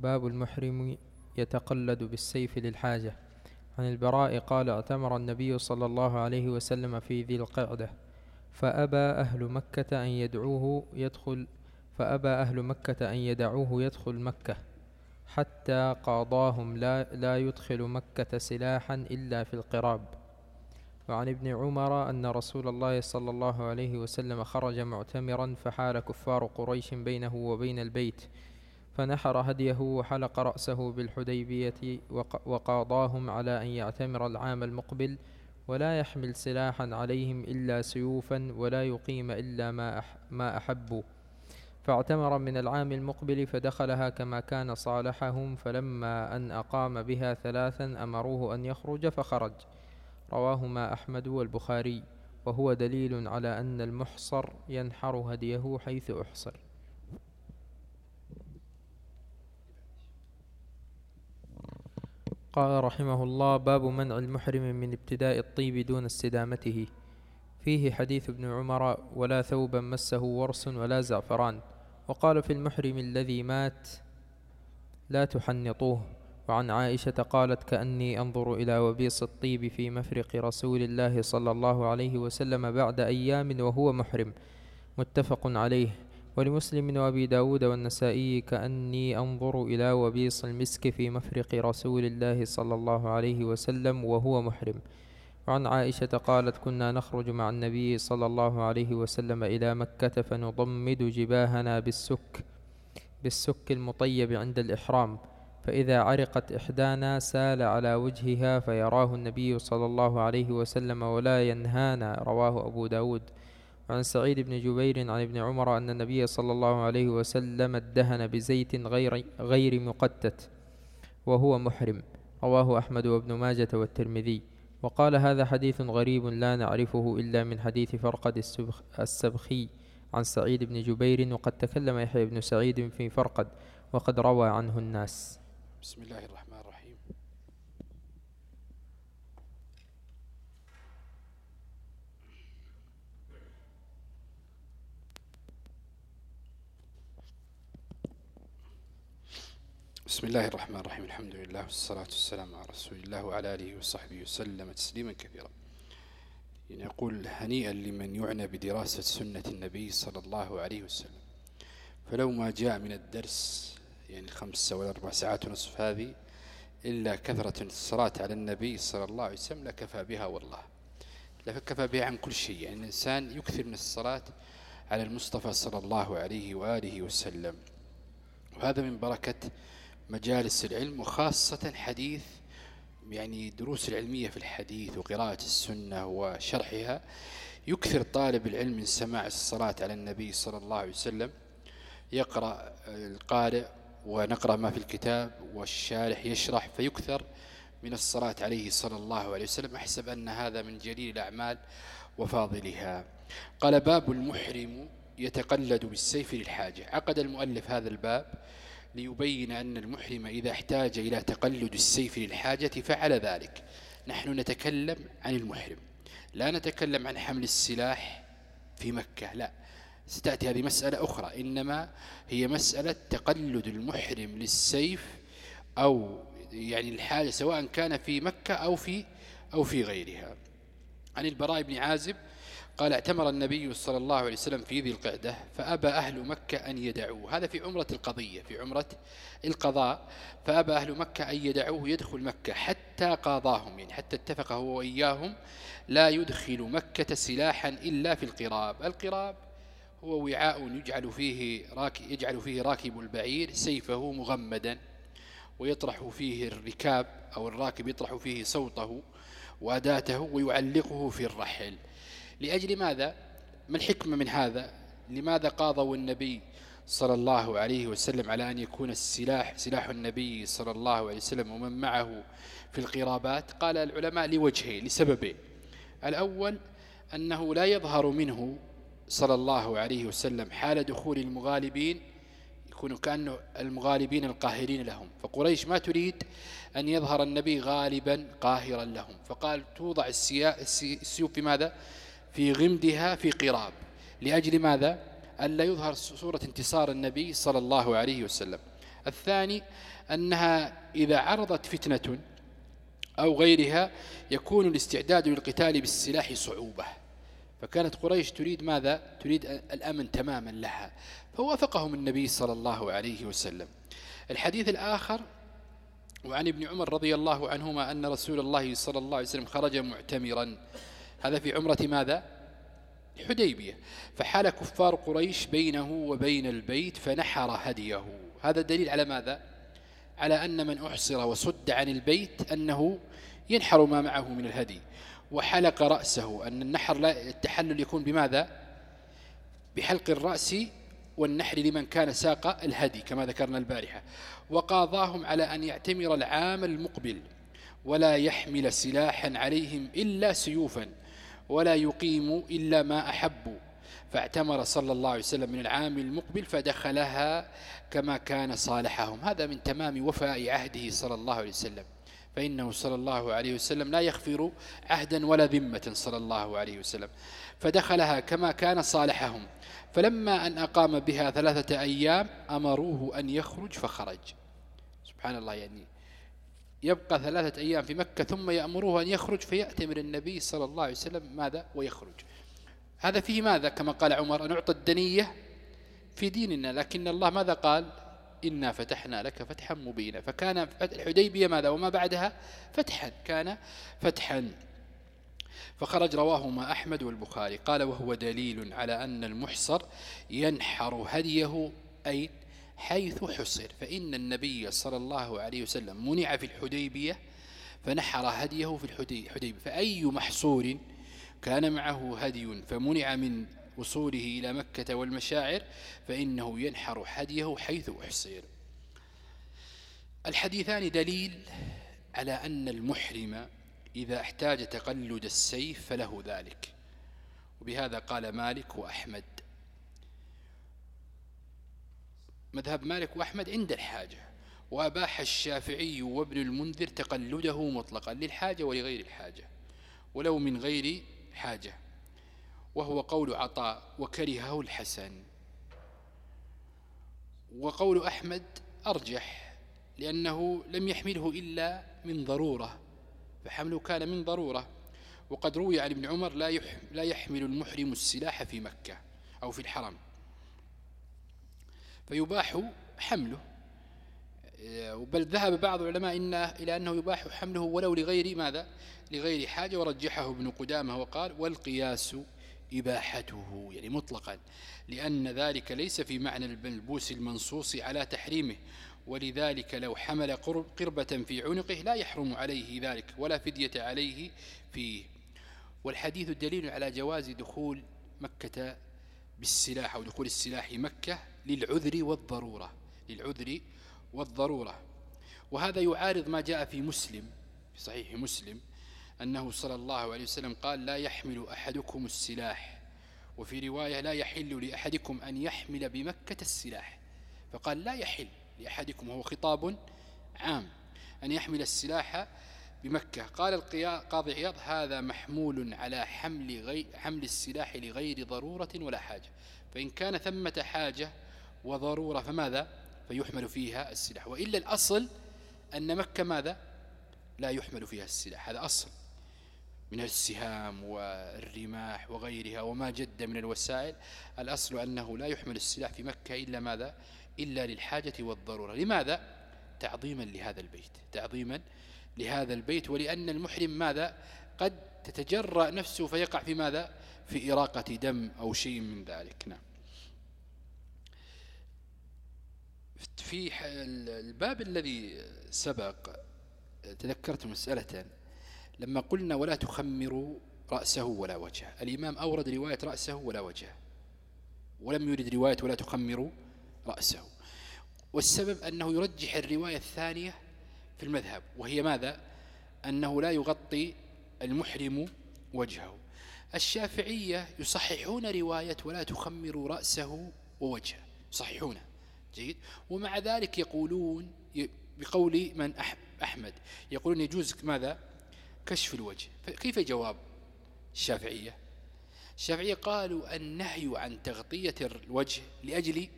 باب المحرم يتقلد بالسيف للحاجة. عن البراء قال اعتمر النبي صلى الله عليه وسلم في ذي القعدة فأبى أهل مكة أن يدعوه يدخل فأبى أهل مكة أن يدعوه يدخل مكة حتى قاضاهم لا, لا يدخل مكة سلاحا إلا في القراب. وعن ابن عمر أن رسول الله صلى الله عليه وسلم خرج معتمرا فحال كفار قريش بينه وبين البيت فنحر هديه وحلق رأسه بالحديبية وقاضاهم على أن يعتمر العام المقبل ولا يحمل سلاحا عليهم إلا سيوفا ولا يقيم إلا ما, ما أحبوا فاعتمر من العام المقبل فدخلها كما كان صالحهم فلما أن أقام بها ثلاثا أمروه أن يخرج فخرج. رواهما أحمد والبخاري. وهو دليل على أن المحصر ينحر هديه حيث أحصر. قال رحمه الله باب منع المحرم من ابتداء الطيب دون استدامته. فيه حديث ابن عمر ولا ثوبا مسه ورس ولا زعفران وقال في المحرم الذي مات لا تحنطوه وعن عائشة قالت كأني أنظر إلى وبيص الطيب في مفرق رسول الله صلى الله عليه وسلم بعد أيام وهو محرم متفق عليه. ولمسلم وأبي داود والنسائي كأني أنظر إلى وبيص المسك في مفرق رسول الله صلى الله عليه وسلم وهو محرم. وعن عائشة قالت كنا نخرج مع النبي صلى الله عليه وسلم إلى مكة فنضمد جباهنا بالسك بالسك المطيب عند الإحرام. فإذا عرقت إحدانا سال على وجهها فيراه النبي صلى الله عليه وسلم ولا ينهانا. رواه أبو داود. عن سعيد بن جبير عن ابن عمر أن النبي صلى الله عليه وسلم ادهن بزيت غير, غير مقتت وهو محرم. رواه أحمد وابن ماجة والترمذي. وقال هذا حديث غريب لا نعرفه إلا من حديث فرقد السبخي عن سعيد بن جبير وقد تكلم يحيى بن سعيد في فرقد وقد روى عنه الناس. بسم الله الرحمن الرحيم بسم الله الرحمن الرحيم. الحمد لله والصلاة والسلام على رسول الله وعلى آله وصحبه وسلم تسليما كثيرا. يقول هنيئا لمن يعنى بدراسة سنة النبي صلى الله عليه وسلم. فلو ما جاء من الدرس يعني خمس ولا أربع ساعات ونصف هذه إلا كثرة الصلاة على النبي صلى الله عليه وسلم لكفى بها والله. لكفى بها عن كل شيء. يعني الإنسان يكثر من الصلاة على المصطفى صلى الله عليه وآله وسلم. وهذا من بركة مجالس العلم وخاصة حديث يعني دروس العلمية في الحديث وقراءة السنة وشرحها. يكثر طالب العلم من سماع الصلاة على النبي صلى الله عليه وسلم. يقرأ القارئ ونقرأ ما في الكتاب والشارح يشرح فيكثر من الصلاة عليه صلى الله عليه وسلم. أحسب أن هذا من جليل الأعمال وفاضلها. قال باب المحرم يتقلد بالسيف للحاجة. عقد المؤلف هذا الباب ليبين أن المحرم إذا احتاج إلى تقلد السيف للحاجة فعل ذلك. نحن نتكلم عن المحرم. لا نتكلم عن حمل السلاح في مكة لا. ستأتي هذه مسألة أخرى. إنما هي مسألة تقلد المحرم للسيف أو يعني الحاجة سواء كان في مكة أو في أو في غيرها. عن البراء بن عازب قال اعتمر النبي صلى الله عليه وسلم في ذي القعدة فأبى أهل مكة أن يدعوه. هذا في عمرة القضية في عمرة القضاء. فأبى أهل مكة أن يدعوه يدخل مكة حتى قاضاهم يعني حتى اتفق هو وإياهم لا يدخل مكة سلاحا إلا في القراب. القراب هو وعاء يجعل فيه راكب يجعل فيه راكب البعير سيفه مغمدا ويطرح فيه الركاب أو الراكب يطرح فيه صوته وأداته ويعلقه في الرحل. لأجل ماذا؟ ما الحكمة من هذا؟ لماذا قاضوا النبي صلى الله عليه وسلم على أن يكون السلاح سلاح النبي صلى الله عليه وسلم ومن معه في القرابات؟ قال العلماء لوجهين لسببين الأول أنه لا يظهر منه صلى الله عليه وسلم حال دخول المغالبين يكون كأنه المغالبين القاهرين لهم. فقريش ما تريد أن يظهر النبي غالبا قاهرا لهم. فقال توضع السيوف في ماذا؟ في غمدها في قراب. لأجل ماذا؟ ألا يظهر صورة انتصار النبي صلى الله عليه وسلم. الثاني أنها إذا عرضت فتنة أو غيرها يكون الاستعداد للقتال بالسلاح صعوبة. فكانت قريش تريد ماذا؟ تريد الأمن تماما لها. فوافقهم النبي صلى الله عليه وسلم. الحديث الآخر وعن ابن عمر رضي الله عنهما أن رسول الله صلى الله عليه وسلم خرج معتمرا. هذا في عمرة ماذا؟ حديبية. فحال كفار قريش بينه وبين البيت فنحر هديه. هذا دليل على ماذا؟ على أن من أحصر وصد عن البيت أنه ينحر ما معه من الهدي. وحلق رأسه. أن النحر لا التحلل يكون بماذا؟ بحلق الرأس والنحر لمن كان ساق الهدي كما ذكرنا البارحة. وقاضاهم على أن يعتمر العام المقبل ولا يحمل سلاحا عليهم إلا سيوفا. ولا يقيم إلا ما أحبوا فاعتمر صلى الله عليه وسلم من العام المقبل فدخلها كما كان صالحهم. هذا من تمام وفاء عهده صلى الله عليه وسلم. فإنه صلى الله عليه وسلم لا يغفر عهدا ولا ذمة صلى الله عليه وسلم. فدخلها كما كان صالحهم. فلما أن أقام بها ثلاثة أيام أمروه أن يخرج فخرج. سبحان الله يعني يبقى ثلاثة أيام في مكة ثم يأمروه أن يخرج فيأتمر النبي صلى الله عليه وسلم ماذا؟ ويخرج. هذا فيه ماذا؟ كما قال عمر أن أعطى الدنية في ديننا لكن الله ماذا قال؟ إنا فتحنا لك فتحا مبينا. فكان الحديبية ماذا؟ وما بعدها؟ فتحا كان فتحا. فخرج رواهما أحمد والبخاري. قال وهو دليل على أن المحصر ينحر هديه أي حيث حصر. فإن النبي صلى الله عليه وسلم منع في الحديبية فنحر هديه في الحديبية فأي محصور كان معه هدي فمنع من وصوله إلى مكة والمشاعر فإنه ينحر هديه حيث أحصر. الحديثان دليل على أن المحرم إذا احتاج تقلد السيف فله ذلك. وبهذا قال مالك وأحمد. مذهب مالك وأحمد عند الحاجة. وأباح الشافعي وابن المنذر تقلده مطلقا للحاجة ولغير الحاجة ولو من غير حاجة. وهو قول عطاء وكرهه الحسن. وقول أحمد أرجح لأنه لم يحمله إلا من ضرورة. فحمله كان من ضرورة. وقد روي عن ابن عمر لا يحمل المحرم السلاح في مكة أو في الحرم. فيباح حمله. بل ذهب بعض العلماء إنه إلى أنه يباح حمله ولو لغير ماذا؟ لغير حاجة ورجحه ابن قدامة وقال والقياس إباحته يعني مطلقا لأن ذلك ليس في معنى الملبوس المنصوص على تحريمه ولذلك لو حمل قربة في عنقه لا يحرم عليه ذلك ولا فدية عليه فيه. والحديث دليل على جواز دخول مكة بالسلاح أو دخول السلاح مكة للعذر والضرورة للعذر والضرورة. وهذا يعارض ما جاء في مسلم في صحيح مسلم أنه صلى الله عليه وسلم قال لا يحمل أحدكم السلاح. وفي رواية لا يحل لأحدكم أن يحمل بمكة السلاح. فقال لا يحل لأحدكم وهو خطاب عام أن يحمل السلاح بمكة. قال القاضي عياض هذا محمول على حمل, غي حمل السلاح لغير ضرورة ولا حاجة. فإن كان ثمة حاجة وضرورة فماذا؟ فيحمل فيها السلاح. وإلا الأصل أن مكة ماذا؟ لا يحمل فيها السلاح. هذا أصل من السهام والرماح وغيرها وما جد من الوسائل. الأصل أنه لا يحمل السلاح في مكة إلا ماذا؟ إلا للحاجة والضرورة. لماذا؟ تعظيما لهذا البيت. تعظيما لهذا البيت ولأن المحرم ماذا؟ قد تتجرأ نفسه فيقع في ماذا؟ في إراقة دم أو شيء من ذلك. نعم. في الباب الذي سبق تذكرت مسألة لما قلنا ولا تخمروا رأسه ولا وجهه. الإمام أورد رواية رأسه ولا وجهه. ولم يرد رواية ولا تخمروا رأسه. والسبب أنه يرجح الرواية الثانية في المذهب وهي ماذا؟ أنه لا يغطي المحرم وجهه. الشافعية يصححون رواية ولا تخمروا رأسه ووجهه. يصححونه جيد. ومع ذلك يقولون بقول من أحمد يقولون يجوز ماذا؟ كشف الوجه. كيف جواب الشافعية؟ الشافعية قالوا النهي عن تغطية الوجه لأجل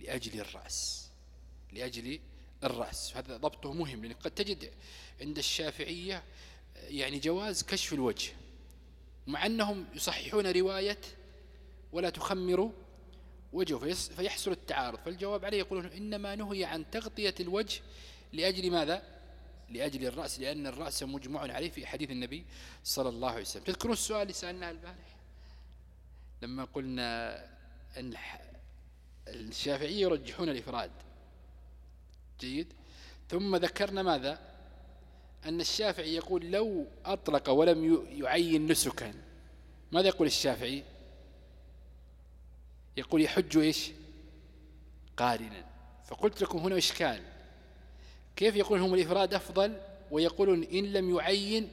لأجل الرأس لأجل الرأس. هذا ضبطه مهم لأن قد تجد عند الشافعية يعني جواز كشف الوجه مع أنهم يصححون رواية ولا تخمروا وجهه فيحصل التعارض. فالجواب عليه يقولون إنما نهي عن تغطية الوجه لأجل ماذا؟ لأجل الرأس لأن الرأس مجمع عليه في حديث النبي صلى الله عليه وسلم. تذكرون السؤال اللي سألناه البارح؟ لما قلنا أن الشافعية يرجحون الإفراد. جيد. ثم ذكرنا ماذا؟ أن الشافعي يقول لو أطلق ولم يعين نسكا. ماذا يقول الشافعي؟ يقول يحج إيش؟ قارنا. فقلت لكم هنا إشكال. كيف يقول هم الإفراد أفضل؟ ويقولون إن لم يعين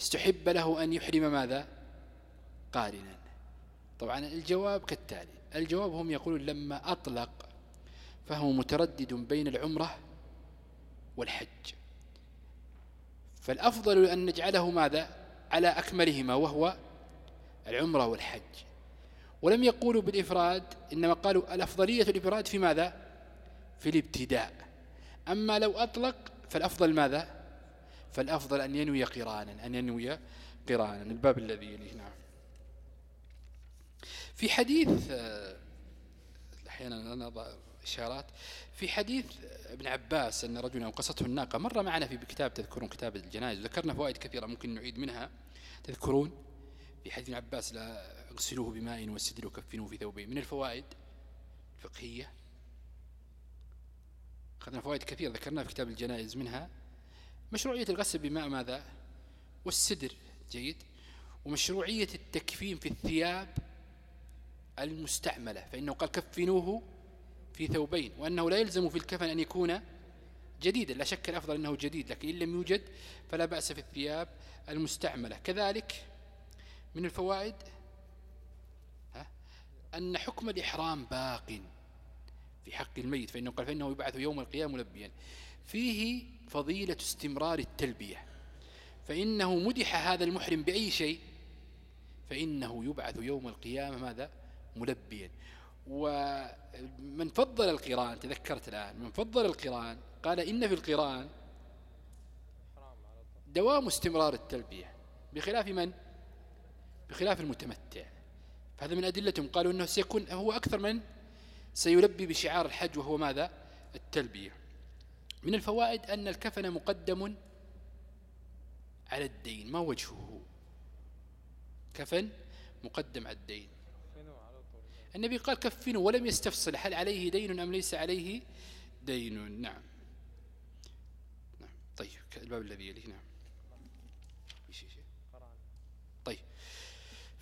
استحب له أن يحرم ماذا؟ قارنا. طبعا الجواب كالتالي. الجواب هم يقولون لما أطلق فهو متردد بين العمرة والحج. فالأفضل أن نجعله ماذا؟ على أكملهما وهو العمرة والحج. ولم يقولوا بالإفراد إنما قالوا الأفضلية الإفراد في ماذا؟ في الابتداء. أما لو أطلق فالأفضل ماذا؟ فالأفضل أن ينوي قرانا أن ينوي قرانا. الباب الذي يليه نعم. في حديث آه، أحيانا نضع إشارات. في حديث ابن عباس أن رجلا قصته الناقة. مر معنا في كتاب تذكرون كتاب الجنائز. وذكرنا فوائد كثيرة ممكن نعيد منها. تذكرون؟ في حديث ابن عباس لا اغسلوه بماء وسدر وكفنوه في ثوبين من الفوائد الفقهية أخذنا فوائد كثيرة ذكرناها في كتاب الجنائز منها مشروعية الغسل بماء ماذا؟ والسدر جيد. ومشروعية التكفين في الثياب المستعملة فإنه قال كفنوه في ثوبين وأنه لا يلزم في الكفن أن يكون جديدا لا شك الأفضل أنه جديد لكن إن لم يوجد فلا بأس في الثياب المستعملة. كذلك من الفوائد أن حكم الإحرام باق في حق الميت فإنه قال فإنه يبعث يوم القيامة ملبيا. فيه فضيلة استمرار التلبية. فإنه مدح هذا المحرم بأي شيء؟ فإنه يبعث يوم القيامة ماذا؟ ملبيا. ومن فضل القرآن تذكرت الآن من فضل القرآن قال إن في القرآن دوام استمرار التلبية. بخلاف من؟ بخلاف المتمتع. فهذا من أدلتهم. قالوا أنه سيكون هو أكثر من سيلبي بشعار الحج وهو ماذا؟ التلبية. من الفوائد أن الكفن مقدم على الدين. ما وجهه؟ كفن مقدم على الدين. النبي قال كفنوا ولم يستفصل هل عليه دين أم ليس عليه دين؟ نعم. نعم. طيب الباب الذي يليه نعم طيب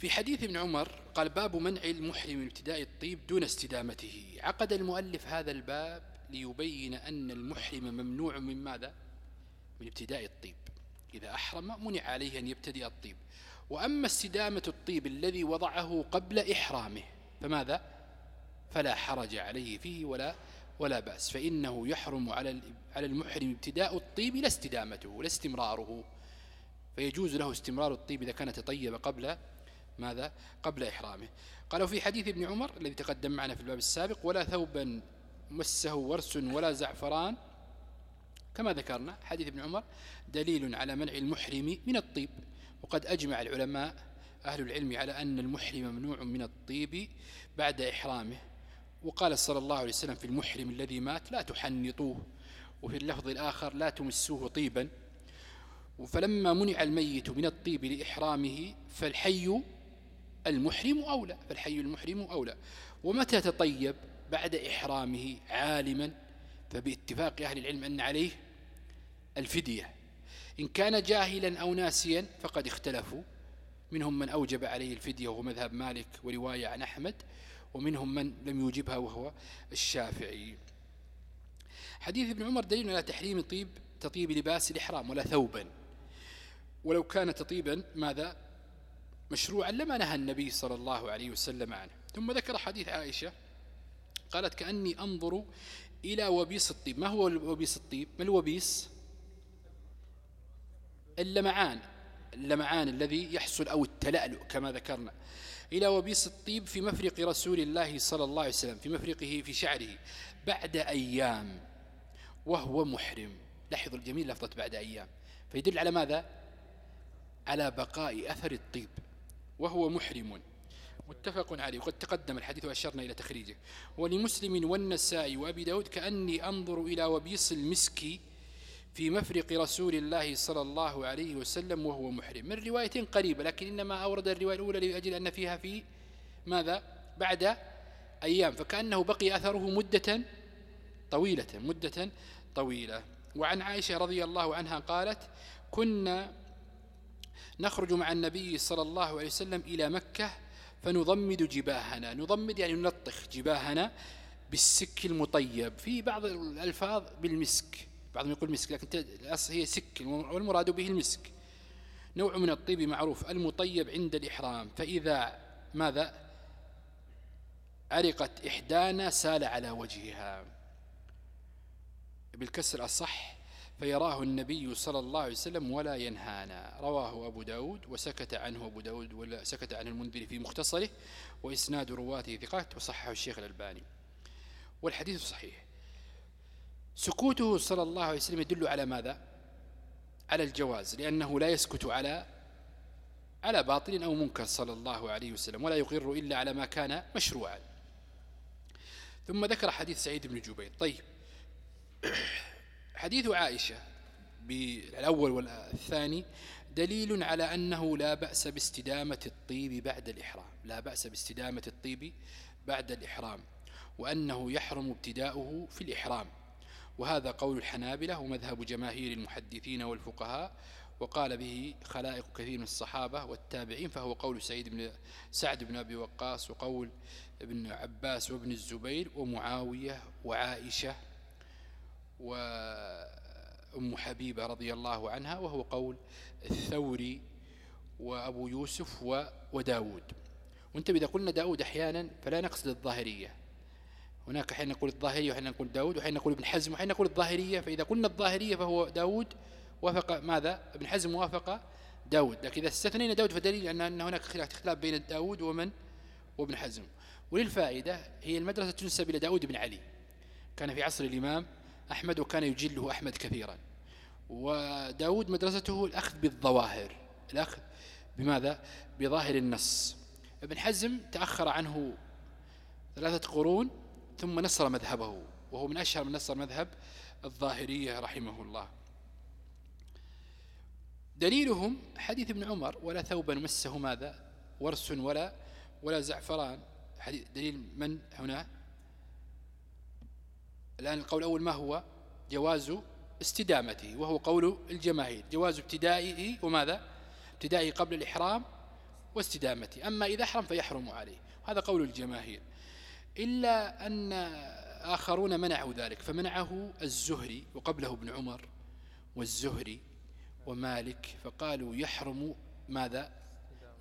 في حديث ابن عمر قال باب منع المحرم من ابتداء الطيب دون استدامته. عقد المؤلف هذا الباب ليبين أن المحرم ممنوع من ماذا؟ من ابتداء الطيب. إذا أحرم منع عليه أن يبتدئ الطيب. وأما استدامة الطيب الذي وضعه قبل إحرامه فماذا؟ فلا حرج عليه فيه ولا ولا بأس. فإنه يحرم على على المحرم ابتداء الطيب لا استدامته ولا استمراره. فيجوز له استمرار الطيب إذا كان تطيب قبل ماذا؟ قبل إحرامه. قالوا في حديث ابن عمر الذي تقدم معنا في الباب السابق ولا ثوبا مسه ورس ولا زعفران. كما ذكرنا حديث ابن عمر دليل على منع المحرم من الطيب. وقد أجمع العلماء أهل العلم على أن المحرم ممنوع من الطيب بعد إحرامه. وقال صلى الله عليه وسلم في المحرم الذي مات لا تحنطوه. وفي اللفظ الآخر لا تمسوه طيبا. فلما منع الميت من الطيب لإحرامه فالحي المحرم أولى فالحي المحرم أولى. ومتى تطيب؟ بعد إحرامه عالما. فباتفاق أهل العلم أن عليه الفدية. إن كان جاهلا أو ناسيا فقد اختلفوا. منهم من أوجب عليه الفدية وهو مذهب مالك ورواية عن أحمد. ومنهم من لم يوجبها وهو الشافعي. حديث ابن عمر دليل على تحريم طيب تطيب لباس الإحرام ولا ثوبا. ولو كان تطيبا ماذا؟ مشروعا لما نهى النبي صلى الله عليه وسلم عنه. ثم ذكر حديث عائشة قالت كأني أنظر إلى وبيس الطيب. ما هو وبيس الطيب؟ ما الوبيس اللمعان. اللمعان الذي يحصل أو التلألؤ كما ذكرنا. إلى وبيس الطيب في مفرق رسول الله صلى الله عليه وسلم في مفرقه في شعره بعد أيام وهو محرم. لاحظوا الجميل لفظة بعد أيام فيدل على ماذا؟ على بقاء أثر الطيب. وهو محرم. متفق عليه. وقد تقدم الحديث وأشرنا إلى تخريجه. ولمسلم والنساء وأبي داود كأني أنظر إلى وبيص المسك في مفرق رسول الله صلى الله عليه وسلم وهو محرم. من رواية قريبة لكن إنما أورد الرواية الأولى لأجل أن فيها في ماذا؟ بعد أيام. فكأنه بقي أثره مدة طويلة مدة طويلة. وعن عائشة رضي الله عنها قالت كنا نخرج مع النبي صلى الله عليه وسلم إلى مكة فنضمد جباهنا. نضمد يعني نلطخ جباهنا بالسك المطيب. في بعض الألفاظ بالمسك. بعضهم يقول مسك لكن الأصل هي سك والمراد به المسك. نوع من الطيب معروف المطيب عند الإحرام. فإذا ماذا؟ عرقت إحدانا سال على وجهها. بالكسر الصح فيراه النبي صلى الله عليه وسلم ولا ينهانا. رواه أبو داود وسكت عنه أبو داود ولا سكت عن المنذر في مختصره وإسناد رواته ثقات وصححه الشيخ الألباني. والحديث صحيح. سكوته صلى الله عليه وسلم يدل على ماذا؟ على الجواز لأنه لا يسكت على على باطل أو منكر صلى الله عليه وسلم ولا يقر إلا على ما كان مشروعا. ثم ذكر حديث سعيد بن جبير. طيب. حديث عائشة بالأول والثاني دليل على أنه لا بأس باستدامة الطيب بعد الإحرام لا بأس باستدامة الطيب بعد الإحرام وأنه يحرم ابتداؤه في الإحرام. وهذا قول الحنابلة ومذهب جماهير المحدثين والفقهاء وقال به خلائق كثير من الصحابة والتابعين فهو قول سعيد بن سعد بن أبي وقاص وقول ابن عباس وابن الزبير ومعاوية وعائشة وأم حبيبة رضي الله عنها وهو قول الثوري وأبو يوسف وداود. وأنت إذا قلنا داود أحيانا فلا نقصد الظاهرية. هناك حين نقول الظاهرية وحين نقول داود وحين نقول ابن حزم وحين نقول الظاهرية. فإذا قلنا الظاهرية فهو داود وافق ماذا؟ ابن حزم وافق داود. لكن إذا استثنينا داود فدليل أن هناك اختلاف بين داود ومن؟ وابن حزم. وللفائدة هي المدرسة تنسب إلى داود بن علي. كان في عصر الإمام أحمد وكان يجله أحمد كثيرا. وداود مدرسته الأخذ بالظواهر. الأخذ بماذا؟ بظاهر النص. ابن حزم تأخر عنه ثلاثة قرون ثم نصر مذهبه وهو من أشهر من نصر مذهب الظاهرية رحمه الله. دليلهم حديث ابن عمر ولا ثوبا مسه ماذا؟ ورس ولا ولا زعفران. دليل من هنا؟ الآن القول الأول ما هو؟ جواز استدامته وهو قول الجماهير. جواز ابتدائه وماذا؟ ابتدائه قبل الإحرام واستدامته. أما إذا أحرم فيحرم عليه. هذا قول الجماهير. إلا أن آخرون منعوا ذلك فمنعه الزهري وقبله ابن عمر والزهري ومالك فقالوا يحرم ماذا؟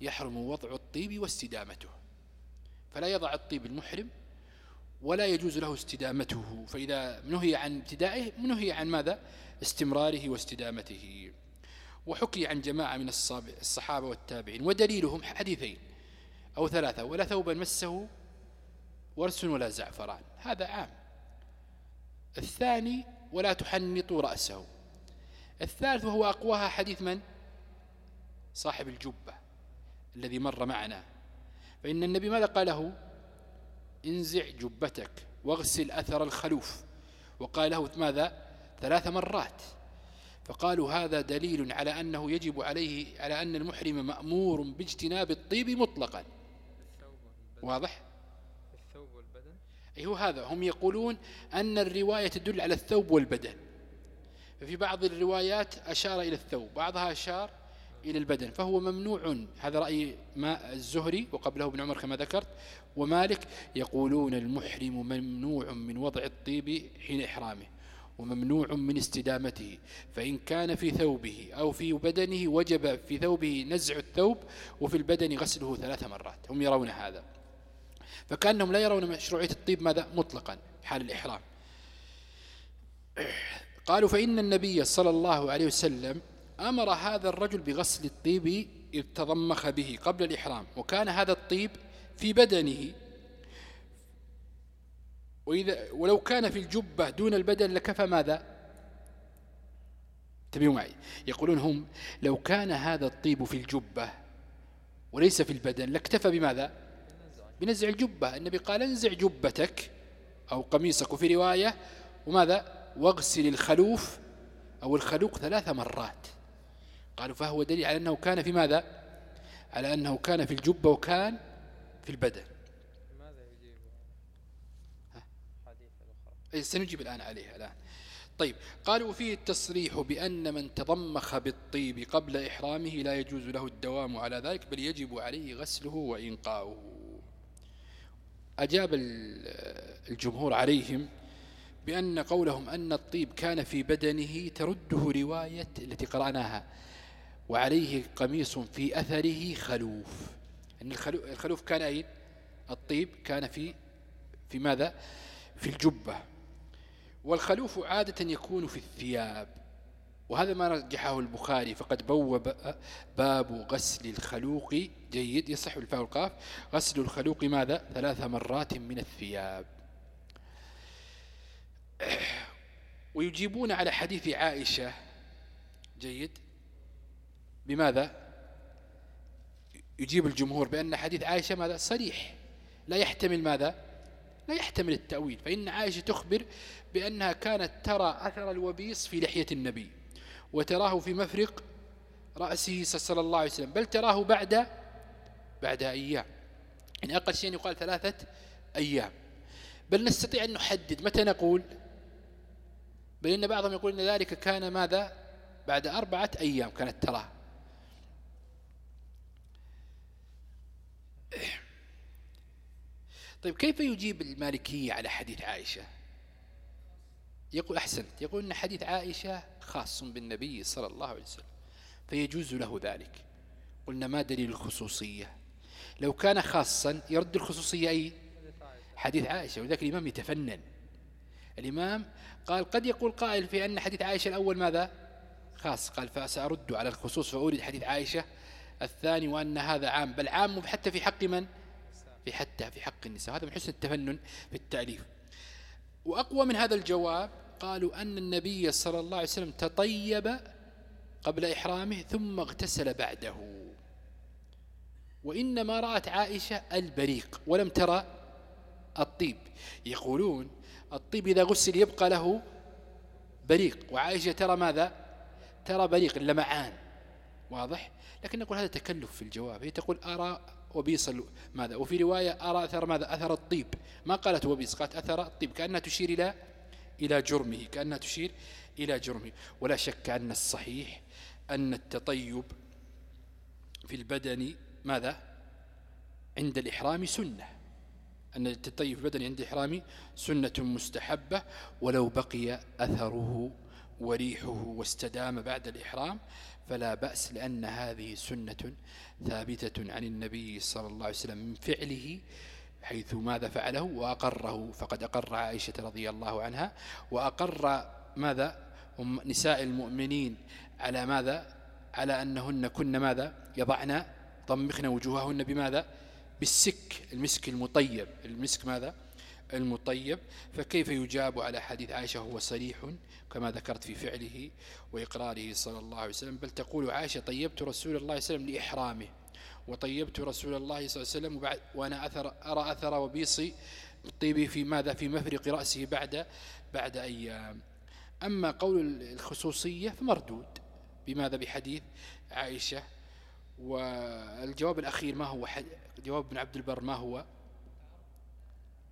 يحرم وضع الطيب واستدامته. فلا يضع الطيب المحرم ولا يجوز له استدامته. فإذا نهي عن ابتدائه نهي عن ماذا؟ استمراره واستدامته. وحكي عن جماعة من الصحابة والتابعين. ودليلهم حديثين أو ثلاثة. ولا ثوبا مسه ورس ولا زعفران. هذا عام. الثاني ولا تحنطوا رأسه. الثالث وهو أقواها حديث من؟ صاحب الجبة الذي مر معنا. فإن النبي ماذا قاله؟ انزع جبتك واغسل أثر الخلوف. وقال له ماذا؟ ثلاث مرات. فقالوا هذا دليل على أنه يجب عليه على أن المحرم مأمور باجتناب الطيب مطلقا. واضح؟ الثوب والبدن أي هو هذا. هم يقولون أن الرواية تدل على الثوب والبدن. ففي بعض الروايات أشار إلى الثوب بعضها أشار إلى البدن فهو ممنوع. هذا رأي ما الزهري وقبله ابن عمر كما ذكرت. ومالك يقولون المحرم ممنوع من وضع الطيب حين إحرامه وممنوع من استدامته فإن كان في ثوبه أو في بدنه وجب في ثوبه نزع الثوب وفي البدن غسله ثلاث مرات. هم يرون هذا. فكأنهم لا يرون مشروعية الطيب ماذا؟ مطلقا حال الإحرام. قالوا فإن النبي صلى الله عليه وسلم أمر هذا الرجل بغسل الطيب إذ تضمخ به قبل الإحرام وكان هذا الطيب في بدنه. وإذا ولو كان في الجبة دون البدن لكفى ماذا؟ انتبهوا معي. يقولون هم لو كان هذا الطيب في الجبة وليس في البدن لاكتفى بماذا؟ بنزع الجبة. النبي قال انزع جبتك أو قميصك وفي رواية وماذا؟ واغسل الخلوف أو الخلوق ثلاث مرات. قالوا فهو دليل على أنه كان في ماذا؟ على أنه كان في الجبة وكان في البدن ماذا يجيب حديث الأخرى؟ سنجيب الآن عليها الآن. طيب قالوا فيه التصريح بأن من تضمخ بالطيب قبل إحرامه لا يجوز له الدوام على ذلك بل يجب عليه غسله وإنقاؤه. أجاب الجمهور عليهم بأن قولهم أن الطيب كان في بدنه ترده رواية التي قرأناها وعليه قميص في أثره خلوف. أن الخلوف كان أين الطيب كان في في ماذا؟ في الجبة. والخلوف عادة يكون في الثياب. وهذا ما رجحه البخاري فقد بوب باب غسل الخلوق جيد. يصح الفاء والقاف. غسل الخلوق ماذا؟ ثلاث مرات من الثياب. ويجيبون على حديث عائشة. جيد. بماذا؟ يجيب الجمهور بأن حديث عائشة ماذا؟ صريح. لا يحتمل ماذا؟ لا يحتمل التأويل. فإن عائشة تخبر بأنها كانت ترى أثر الوبيص في لحية النبي وتراه في مفرق رأسه صلى الله عليه وسلم بل تراه بعد بعد أيام. يعني أقل شيء يقال ثلاثة أيام. بل نستطيع أن نحدد متى نقول؟ بل إن بعضهم يقول أن ذلك كان ماذا؟ بعد أربعة أيام كانت تراه. طيب كيف يجيب المالكية على حديث عائشة؟ يقول أحسنت يقول أن حديث عائشة خاص بالنبي صلى الله عليه وسلم فيجوز له ذلك. قلنا ما دليل الخصوصية؟ لو كان خاصا يرد الخصوصية أي؟ حديث عائشة ولذلك الإمام يتفنن. الإمام قال قد يقول قائل في أن حديث عائشة الأول ماذا؟ خاص قال فسأرد على الخصوص فأورد حديث عائشة الثاني وأن هذا عام بل عام حتى في حق من؟ في حتى في حق النساء. هذا من حسن التفنن في التعريف وأقوى من هذا الجواب قالوا أن النبي صلى الله عليه وسلم تطيب قبل إحرامه ثم اغتسل بعده. وإنما رأت عائشة البريق ولم ترى الطيب. يقولون الطيب إذا غسل يبقى له بريق. وعائشة ترى ماذا؟ ترى بريق اللمعان واضح؟ لكن نقول هذا تكلف في الجواب. هي تقول أرى وبيص ماذا؟ وفي رواية أرى أثر ماذا؟ أثر الطيب. ما قالت وبيص قالت أثر الطيب. كأنها تشير إلى إلى جرمه. كأنها تشير إلى جرمه. ولا شك أن الصحيح أن التطيب في البدن ماذا؟ عند الإحرام سنة. أن التطيب في البدن عند الإحرام سنة مستحبة. ولو بقي أثره وريحه واستدام بعد الإحرام فلا بأس لأن هذه سنة ثابتة عن النبي صلى الله عليه وسلم من فعله حيث ماذا فعله؟ وأقره. فقد أقر عائشة رضي الله عنها. وأقر ماذا؟ نساء المؤمنين على ماذا؟ على أنهن كن ماذا؟ يضعن طمخن وجوههن بماذا؟ بالسك المسك المطيب. المسك ماذا؟ المطيب فكيف يجاب على حديث عائشة هو صريح كما ذكرت في فعله وإقراره صلى الله عليه وسلم؟ بل تقول عائشة طيبت رسول الله صلى الله عليه وسلم لإحرامه وطيبت رسول الله صلى الله عليه وسلم وبعد وأنا أثر أرى أثر وبيصي طيبي في ماذا؟ في مفرق رأسه بعد بعد أيام. أما قول الخصوصية فمردود بماذا؟ بحديث عائشة والجواب الأخير ما هو؟ جواب ابن عبد البر ما هو؟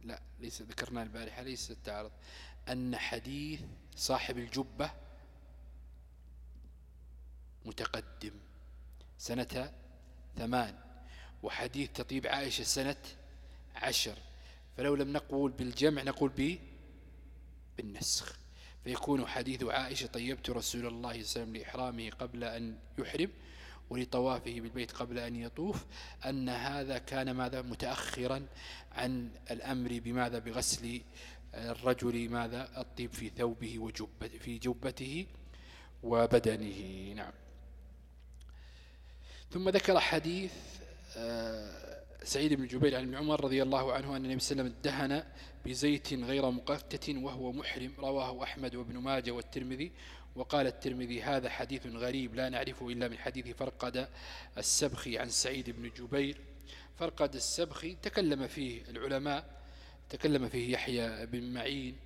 لا ليس ذكرنا البارحة ليس التعارض أن حديث صاحب الجبة متقدم سنة ثمان وحديث تطيب عائشة سنة عشر. فلو لم نقول بالجمع نقول ب بالنسخ. فيكون حديث عائشة طيبت رسول الله صلى الله عليه وسلم لإحرامه قبل أن يحرم ولطوافه بالبيت قبل أن يطوف أن هذا كان ماذا؟ متأخرا عن الأمر بماذا؟ بغسل الرجل ماذا؟ الطيب في ثوبه وجبته في جبته وبدنه. نعم. ثم ذكر حديث آه، سعيد بن جبير عن عمر رضي الله عنه أن النبي صلى الله عليه وسلم بزيت غير مقتة وهو محرم رواه أحمد وابن ماجه والترمذي. وقال الترمذي هذا حديث غريب لا نعرفه إلا من حديث فرقد السبخي عن سعيد بن جبير. فرقد السبخي تكلم فيه العلماء تكلم فيه يحيى بن معين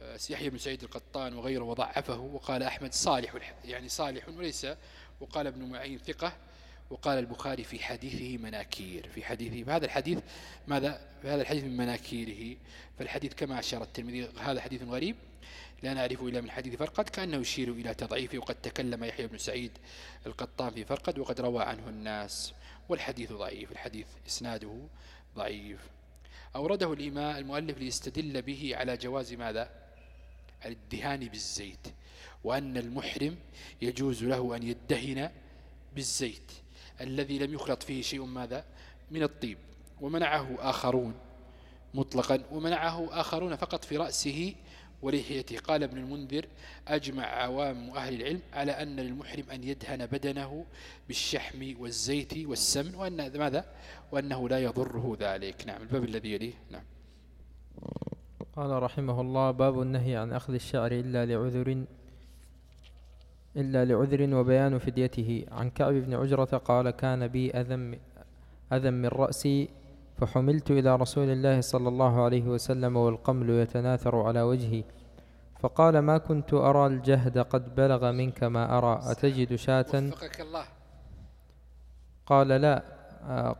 آه، يحيى بن سعيد القطان وغيره وضعفه وقال أحمد صالح يعني صالح وليس وقال ابن معين ثقة وقال البخاري في حديثه مناكير في حديثه فهذا الحديث ماذا؟ هذا الحديث من مناكيره. فالحديث كما أشار الترمذي هذا حديث غريب لا نعرفه إلا من حديث فرقد كأنه يشير إلى تضعيفه وقد تكلم يحيى بن سعيد القطان في فرقد وقد روى عنه الناس والحديث ضعيف الحديث إسناده ضعيف. أورده الإمام المؤلف ليستدل به على جواز ماذا؟ الدهان بالزيت وأن المحرم يجوز له أن يدهن بالزيت. الذي لم يخلط فيه شيء ماذا؟ من الطيب. ومنعه آخرون مطلقا ومنعه آخرون فقط في رأسه ولحيته قال ابن المنذر أجمع عوام أهل العلم على أن للمحرم أن يدهن بدنه بالشحم والزيت والسمن وأن ماذا؟ وأنه لا يضره ذلك. نعم الباب الذي يليه. نعم. قال رحمه الله باب النهي عن أخذ الشعر إلا لعذر إلا لعذر وبيان فديته. عن كعب بن عجرة قال كان بي أذى أذى من رأسي فحملت إلى رسول الله صلى الله عليه وسلم والقمل يتناثر على وجهي. فقال ما كنت أرى الجهد قد بلغ منك ما أرى أتجد شاة؟ الله. قال لا.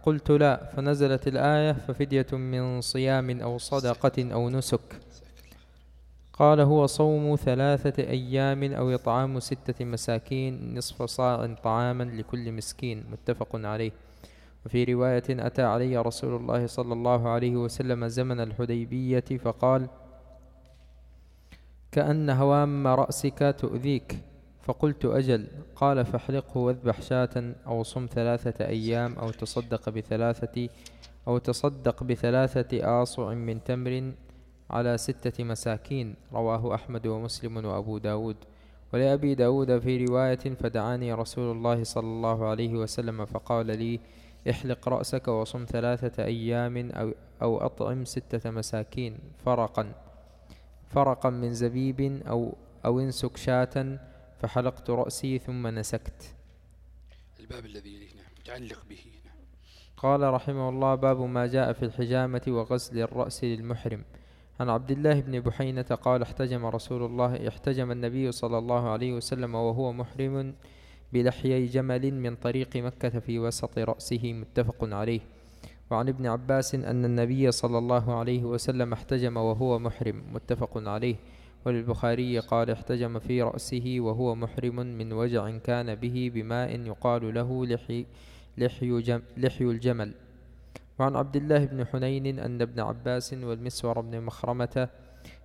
قلت لا. فنزلت الآية ففدية من صيام أو صدقة أو نسك. قال هو صوم ثلاثة أيام أو إطعام ستة مساكين نصف صاع طعاما لكل مسكين. متفق عليه. وفي رواية أتى علي رسول الله صلى الله عليه وسلم زمن الحديبية فقال كأن هوام رأسك تؤذيك. فقلت أجل. قال فاحلقه واذبح شاة أو صم ثلاثة أيام أو تصدق بثلاثة أو تصدق بثلاثة آصع من تمر على ستة مساكين. رواه أحمد ومسلم وأبو داود. ولأبي داود في رواية فدعاني رسول الله صلى الله عليه وسلم فقال لي احلق رأسك وصم ثلاثة أيام أو, أو أطعم ستة مساكين فرقا. فرقا من زبيب أو, أو انسك شاة فحلقت رأسي ثم نسكت. الباب الذي نعم. تعلق به نعم. قال رحمه الله باب ما جاء في الحجامة وغسل الرأس للمحرم. عن عبد الله بن بحينة قال احتجم رسول الله احتجم النبي صلى الله عليه وسلم وهو محرم بلحيي جمل من طريق مكة في وسط رأسه متفق عليه. وعن ابن عباس أن النبي صلى الله عليه وسلم احتجم وهو محرم متفق عليه. وللبخاري قال احتجم في رأسه وهو محرم من وجع كان به بماء يقال له لحي, لحي, جم لحي الجمل. وعن عبد الله بن حنين أن ابن عباس والمسور بن مخرمة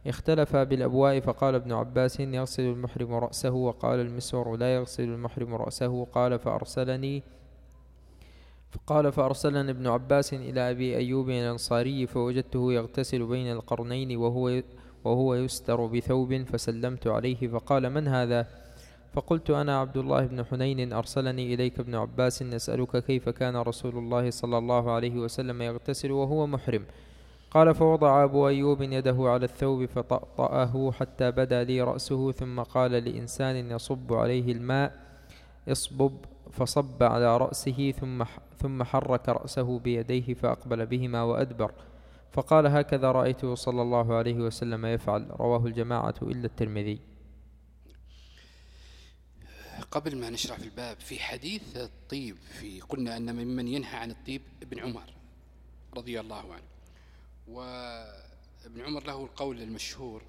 اختلفا بالأبواء فقال ابن عباس يغسل المحرم رأسه وقال المسور لا يغسل المحرم رأسه قال فأرسلني فقال فأرسلني ابن عباس إلى أبي أيوب الأنصاري فوجدته يغتسل بين القرنين وهو وهو يستر بثوب فسلمت عليه فقال من هذا؟ فقلت أنا عبد الله بن حنين أرسلني إليك ابن عباس نسألك كيف كان رسول الله صلى الله عليه وسلم يغتسل وهو محرم قال فوضع أبو أيوب يده على الثوب فطأطأه حتى بدا لي رأسه ثم قال لإنسان يصب عليه الماء اصبب فصب على رأسه ثم ثم حرك رأسه بيديه فأقبل بهما وأدبر. فقال هكذا رأيته صلى الله عليه وسلم يفعل. رواه الجماعة إلا الترمذي. قبل ما نشرح في الباب في حديث الطيب في قلنا أن ممن ينهى عن الطيب ابن عمر رضي الله عنه. وابن عمر له القول المشهور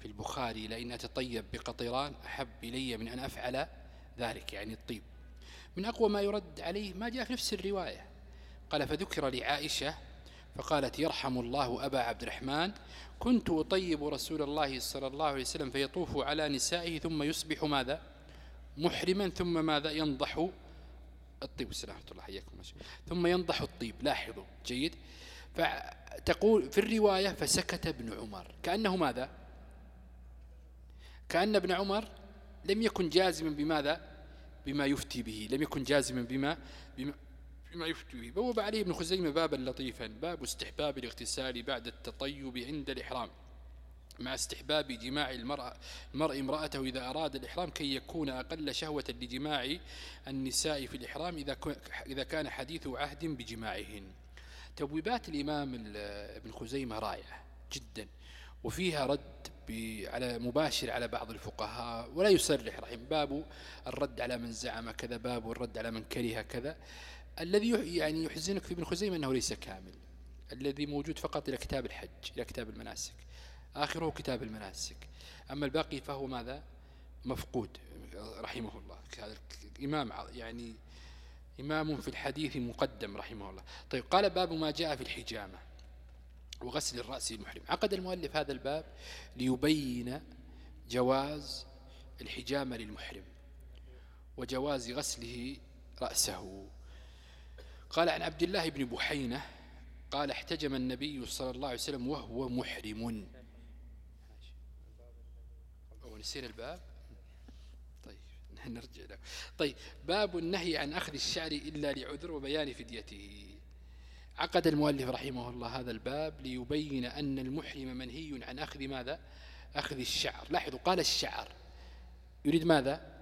في البخاري لأن أتطيب بقطران أحب إلي من أن أفعل ذلك يعني الطيب. من أقوى ما يرد عليه ما جاء في نفس الرواية. قال فذكر لعائشة فقالت يرحم الله أبا عبد الرحمن كنت أطيب رسول الله صلى الله عليه وسلم فيطوف على نسائه ثم يصبح ماذا؟ محرما ثم ماذا؟ ينضح الطيب. السلام الله حياكم ثم ينضح الطيب. لاحظوا جيد. فتقول في الرواية فسكت ابن عمر. كأنه ماذا؟ كأن ابن عمر لم يكن جازما بماذا؟ بما يفتي به. لم يكن جازما بما, بما بما يفتي به. بوب عليه ابن خزيمة بابا لطيفا. باب استحباب الاغتسال بعد التطيب عند الإحرام. مع استحباب جماع المرأة المرء امرأته إذا أراد الإحرام كي يكون أقل شهوة لجماع النساء في الإحرام إذا كان حديث عهد بجماعهن. تبويبات الإمام ابن خزيمة رائعة جدا وفيها رد على مباشر على بعض الفقهاء ولا يصرح رحم باب الرد على من زعم كذا باب الرد على من كره كذا. الذي يعني يحزنك في ابن خزيمة أنه ليس كامل. الذي موجود فقط إلى كتاب الحج إلى كتاب المناسك. آخره كتاب المناسك. أما الباقي فهو ماذا؟ مفقود رحمه الله. هذا الإمام يعني إمام في الحديث مقدم رحمه الله. طيب قال باب ما جاء في الحجامة وغسل الرأس المحرم عقد المؤلف هذا الباب ليبين جواز الحجامة للمحرم وجواز غسله رأسه. قال عن عبد الله بن بحينة قال احتجم النبي صلى الله عليه وسلم وهو محرم. نسينا الباب؟ نرجع له. طيب باب النهي عن أخذ الشعر إلا لعذر وبيان فديته. عقد المؤلف رحمه الله هذا الباب ليبين أن المحرم منهي عن أخذ ماذا؟ أخذ الشعر. لاحظوا قال الشعر. يريد ماذا؟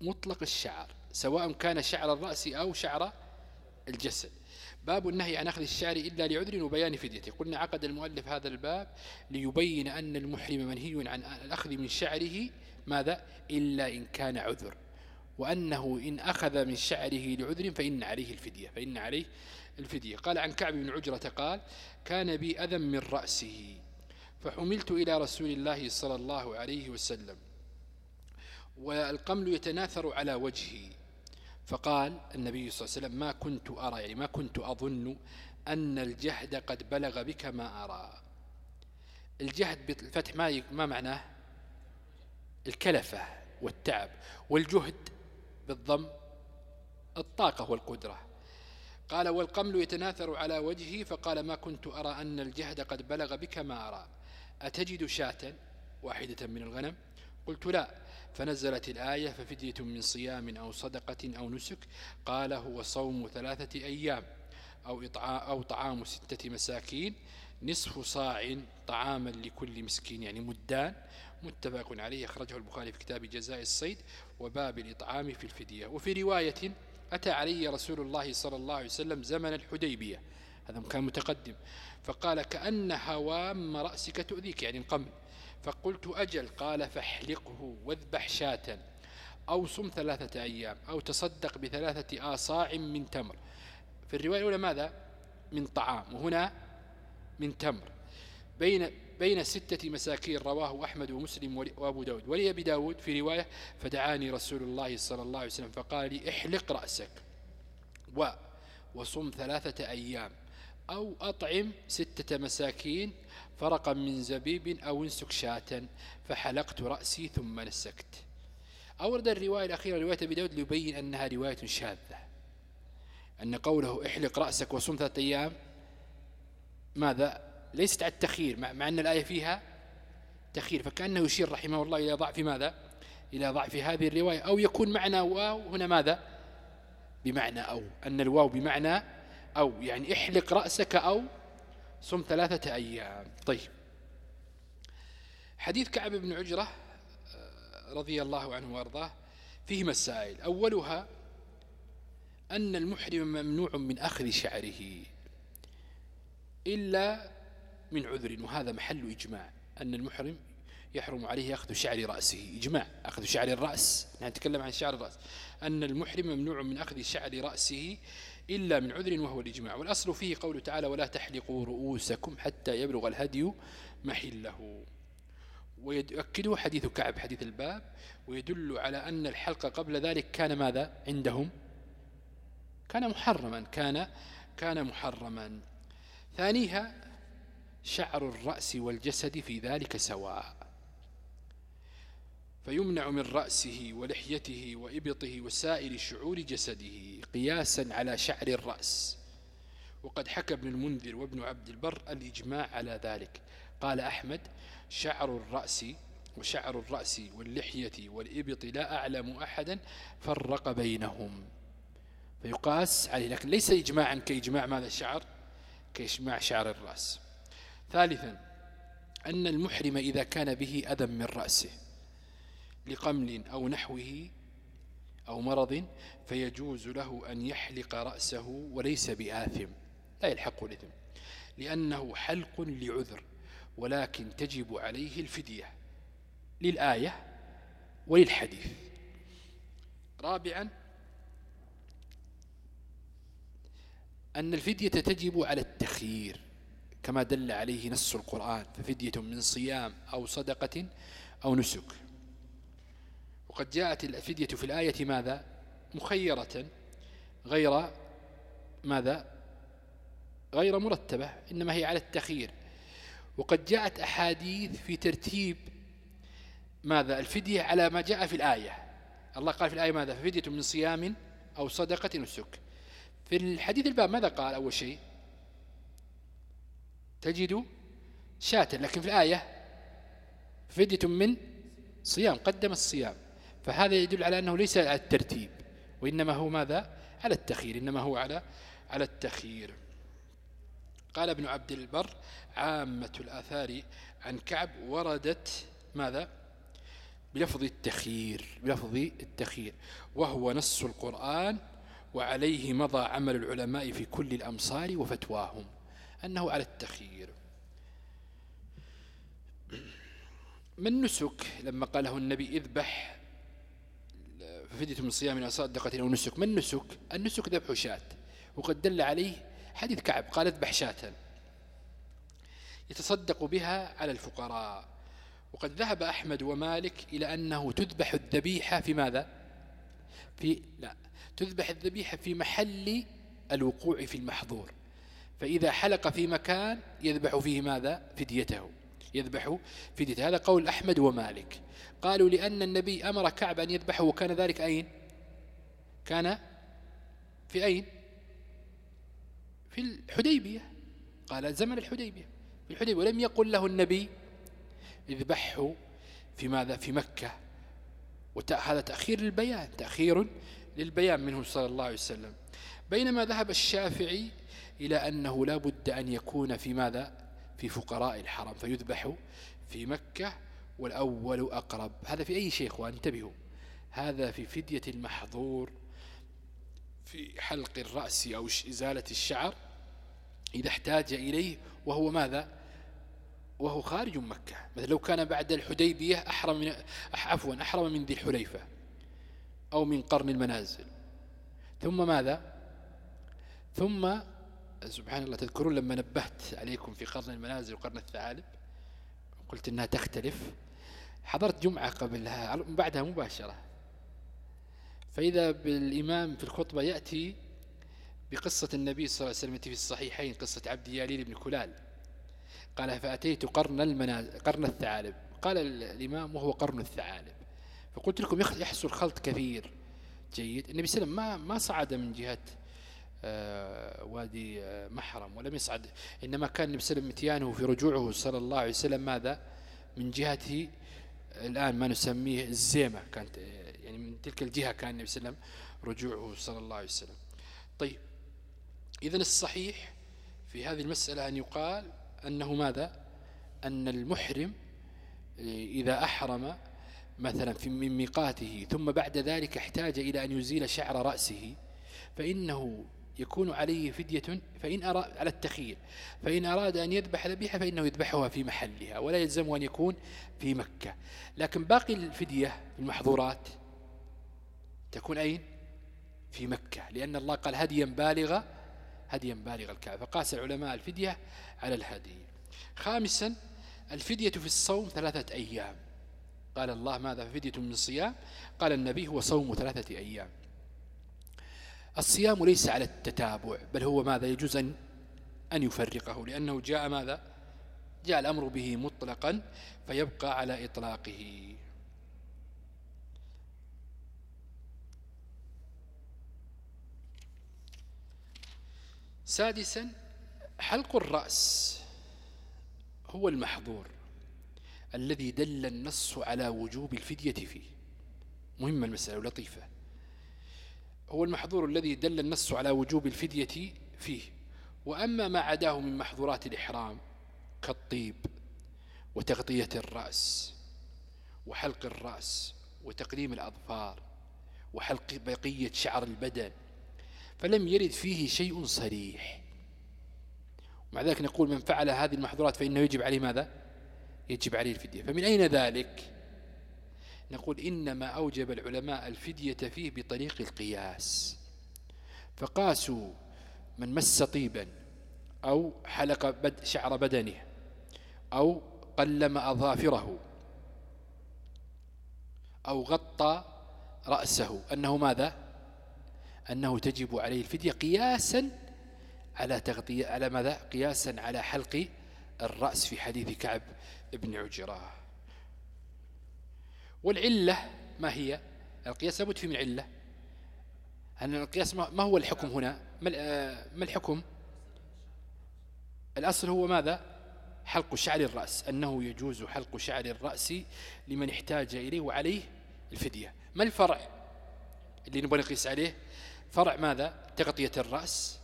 مطلق الشعر سواء كان شعر الرأس أو شعر الجسد. باب النهي عن أخذ الشعر إلا لعذر وبيان فديته. قلنا عقد المؤلف هذا الباب ليبين أن المحرم منهي عن الأخذ من شعره ماذا؟ إلا إن كان عذر. وأنه إن أخذ من شعره لعذر فإن عليه الفدية فإن عليه الفدية. قال عن كعب بن عجرة قال كان بي أذى من رأسه فحملت إلى رسول الله صلى الله عليه وسلم والقمل يتناثر على وجهي. فقال النبي صلى الله عليه وسلم ما كنت أرى يعني ما كنت أظن أن الجهد قد بلغ بك ما أرى. الجهد بالفتح ما ما معناه؟ الكلفة والتعب والجهد بالضم الطاقة والقدرة. قال والقمل يتناثر على وجهي فقال ما كنت أرى أن الجهد قد بلغ بك ما أرى. أتجد شاة واحدة من الغنم؟ قلت لا. فنزلت الآية ففدية من صيام أو صدقة أو نسك. قال هو صوم ثلاثة أيام أو, أو طعام ستة مساكين. نصف صاع طعاما لكل مسكين يعني مدان. متفق عليه أخرجه البخاري في كتاب جزاء الصيد وباب الإطعام في الفدية. وفي رواية أتى علي رسول الله صلى الله عليه وسلم زمن الحديبية. هذا كان متقدم. فقال كأن هوام رأسك تؤذيك. يعني القمل فقلت أجل. قال فاحلقه واذبح شاة. أو صم ثلاثة أيام. أو تصدق بثلاثة آصاع من تمر. في الرواية الأولى ماذا؟ من طعام. وهنا من تمر. بين بين ستة مساكين رواه أحمد ومسلم وأبو داود. ولي أبي داود في رواية فدعاني رسول الله صلى الله عليه وسلم فقال لي احلق رأسك و وصم ثلاثة أيام. أو أطعم ستة مساكين فرقا من زبيب أو انسك شاة فحلقت رأسي ثم نسكت. أورد الرواية الأخيرة رواية أبي داود ليبين أنها رواية شاذة. أن قوله احلق رأسك وصم ثلاثة أيام ماذا؟ ليست على التخيير مع أن الآية فيها تخيير. فكأنه يشير رحمه الله إلى ضعف ماذا؟ إلى ضعف هذه الرواية. أو يكون معنى واو هنا ماذا؟ بمعنى أو. أن الواو بمعنى أو. يعني احلق رأسك أو صم ثلاثة أيام. طيب. حديث كعب بن عجرة آه، رضي الله عنه وأرضاه فيه مسائل. أولها أن المحرم ممنوع من أخذ شعره إلا من عذر وهذا محل إجماع أن المحرم يحرم عليه أخذ شعر رأسه. إجماع أخذ شعر الرأس. نحن نتكلم عن شعر الرأس. أن المحرم ممنوع من أخذ شعر رأسه إلا من عذر وهو الإجماع. والأصل فيه قوله تعالى ولا تحلقوا رؤوسكم حتى يبلغ الهدي محله. ويؤكده حديث كعب حديث الباب ويدل على أن الحلق قبل ذلك كان ماذا؟ عندهم؟ كان محرما كان كان محرما. ثانيها شعر الرأس والجسد في ذلك سواء. فيمنع من رأسه ولحيته وإبطه وسائر شعور جسده قياسا على شعر الرأس. وقد حكى ابن المنذر وابن عبد البر الإجماع على ذلك. قال أحمد شعر الرأس وشعر الرأس واللحية والإبط لا أعلم أحدا فرق بينهم. فيقاس عليه. لكن ليس إجماعا كإجماع ماذا الشعر كإجماع شعر الرأس. ثالثا أن المحرم إذا كان به أذى من رأسه لقمل أو نحوه أو مرض فيجوز له أن يحلق رأسه وليس بآثم. لا يلحقه الإثم لأنه حلق لعذر ولكن تجب عليه الفدية للآية وللحديث. رابعا أن الفدية تجب على التخيير. كما دل عليه نص القرآن ففدية من صيام أو صدقة أو نسك. وقد جاءت الفدية في الآية ماذا؟ مخيرة غير ماذا؟ غير مرتبة إنما هي على التخيير. وقد جاءت أحاديث في ترتيب ماذا؟ الفدية على ما جاء في الآية. الله قال في الآية ماذا؟ ففدية من صيام أو صدقة نسك. في الحديث الباب ماذا قال أول شيء؟ تجد شاة لكن في الآية فدية من صيام قدم الصيام. فهذا يدل على أنه ليس على الترتيب وإنما هو ماذا؟ على التخيير إنما هو على على التخيير. قال ابن عبد البر عامة الآثار عن كعب وردت ماذا؟ بلفظ التخيير بلفظ التخيير. وهو نص القرآن وعليه مضى عمل العلماء في كل الأمصار وفتواهم. أنه على التخيير. من نسك؟ لما قاله النبي اذبح ففدية من صيام صدقة أو نسك. من نسك؟ النسك ذبح شاة. وقد دل عليه حديث كعب قال اذبح شاة. يتصدق بها على الفقراء. وقد ذهب أحمد ومالك إلى أنه تذبح الذبيحة في ماذا؟ في لا تذبح الذبيحة في محل الوقوع في المحظور. فإذا حلق في مكان يذبح فيه ماذا؟ فديته. يذبح فديته. هذا قول أحمد ومالك. قالوا لأن النبي أمر كعب أن يذبحه وكان ذلك أين؟ كان في أين؟ في الحديبية. قال زمن الحديبية. في الحديبية. ولم يقل له النبي اذبحه في ماذا؟ في مكة. وهذا تأخير للبيان. تأخير للبيان منه صلى الله عليه وسلم. بينما ذهب الشافعي إلى أنه لا بد أن يكون في ماذا؟ في فقراء الحرم فيذبح في مكة والأول أقرب. هذا في أي شيخ؟ وانتبهوا هذا في فدية المحظور في حلق الرأس أو إزالة الشعر إذا احتاج إليه وهو ماذا؟ وهو خارج مكة. مثل لو كان بعد الحديبية أحرم من عفوا أحرم من ذي الحليفة أو من قرن المنازل. ثم ماذا؟ ثم سبحان الله تذكرون لما نبهت عليكم في قرن المنازل وقرن الثعالب؟ قلت إنها تختلف. حضرت جمعة قبلها بعدها مباشرة. فإذا بالإمام في الخطبة يأتي بقصة النبي صلى الله عليه وسلم في الصحيحين قصة عبد ياليل بن كلال. قال فأتيت قرن المنازل قرن الثعالب. قال الإمام وهو قرن الثعالب. فقلت لكم يحصل خلط كثير. جيد. النبي صلى الله عليه وسلم ما ما صعد من جهة وادي آه، محرم. ولم يصعد إنما كان النبي صلى الله عليه وسلم متيانه في رجوعه صلى الله عليه وسلم ماذا؟ من جهة الآن ما نسميه الزيمة كانت يعني من تلك الجهة كان النبي صلى الله عليه وسلم رجوعه صلى الله عليه وسلم. طيب إذن الصحيح في هذه المسألة أن يقال أنه ماذا؟ أن المحرم إذا أحرم مثلا في من ميقاته ثم بعد ذلك احتاج إلى أن يزيل شعر رأسه فإنه يكون عليه فدية فإن أراد على التخيل فإن أراد أن يذبح ذبيحة فإنه يذبحها في محلها ولا يلزم أن يكون في مكة. لكن باقي الفدية المحظورات تكون أين؟ في مكة. لأن الله قال هديا بالغ هديا بالغ الكعبة. فقاس العلماء الفدية على الهدي. خامسا الفدية في الصوم ثلاثة أيام. قال الله ماذا؟ فدية من صيام. قال النبي هو صوم ثلاثة أيام. الصيام ليس على التتابع بل هو ماذا؟ يجوز أن, أن يفرقه لأنه جاء ماذا؟ جاء الأمر به مطلقا فيبقى على إطلاقه. سادسا حلق الرأس هو المحظور الذي دل النص على وجوب الفدية فيه. مهمة المسألة ولطيفة. هو المحظور الذي دل النص على وجوب الفدية فيه. وأما ما عداه من محظورات الإحرام كالطيب وتغطية الرأس وحلق الرأس وتقليم الأظفار وحلق بقية شعر البدن فلم يرد فيه شيء صريح. مع ذلك نقول من فعل هذه المحظورات فإنه يجب عليه ماذا؟ يجب عليه الفدية. فمن أين ذلك؟ نقول إنما أوجب العلماء الفدية فيه بطريق القياس. فقاسوا من مس طيبا أو حلق بد شعر بدنه أو قلم أظافره أو غطى رأسه. أنه ماذا؟ أنه تجب عليه الفدية قياسا على تغطية على ماذا؟ قياسا على حلق الرأس في حديث كعب ابن عجرة. والعلة ما هي؟ القياس لابد فيه من علة. أن القياس ما هو الحكم هنا؟ ما الحكم؟ الأصل هو ماذا؟ حلق شعر الرأس أنه يجوز حلق شعر الرأس لمن احتاج إليه وعليه الفدية. ما الفرع اللي نبغى نقيس عليه؟ فرع ماذا؟ تغطية الرأس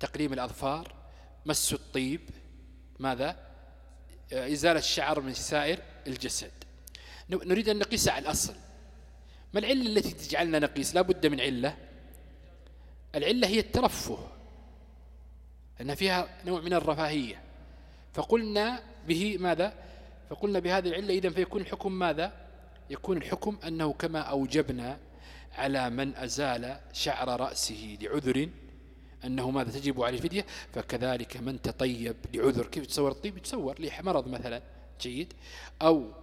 تقليم الأظفار مس الطيب ماذا؟ إزالة الشعر من سائر الجسد. نريد أن نقيس على الأصل. ما العلة التي تجعلنا نقيس؟ لا بد من علة. العلة هي الترفه. أن فيها نوع من الرفاهية. فقلنا به ماذا؟ فقلنا بهذه العلة إذن فيكون الحكم ماذا؟ يكون الحكم أنه كما أوجبنا على من أزال شعر رأسه لعذر أنه ماذا؟ تجب عليه الفدية. فكذلك من تطيب لعذر. كيف تصور الطيب تصور لمرض مثلا جيد. أو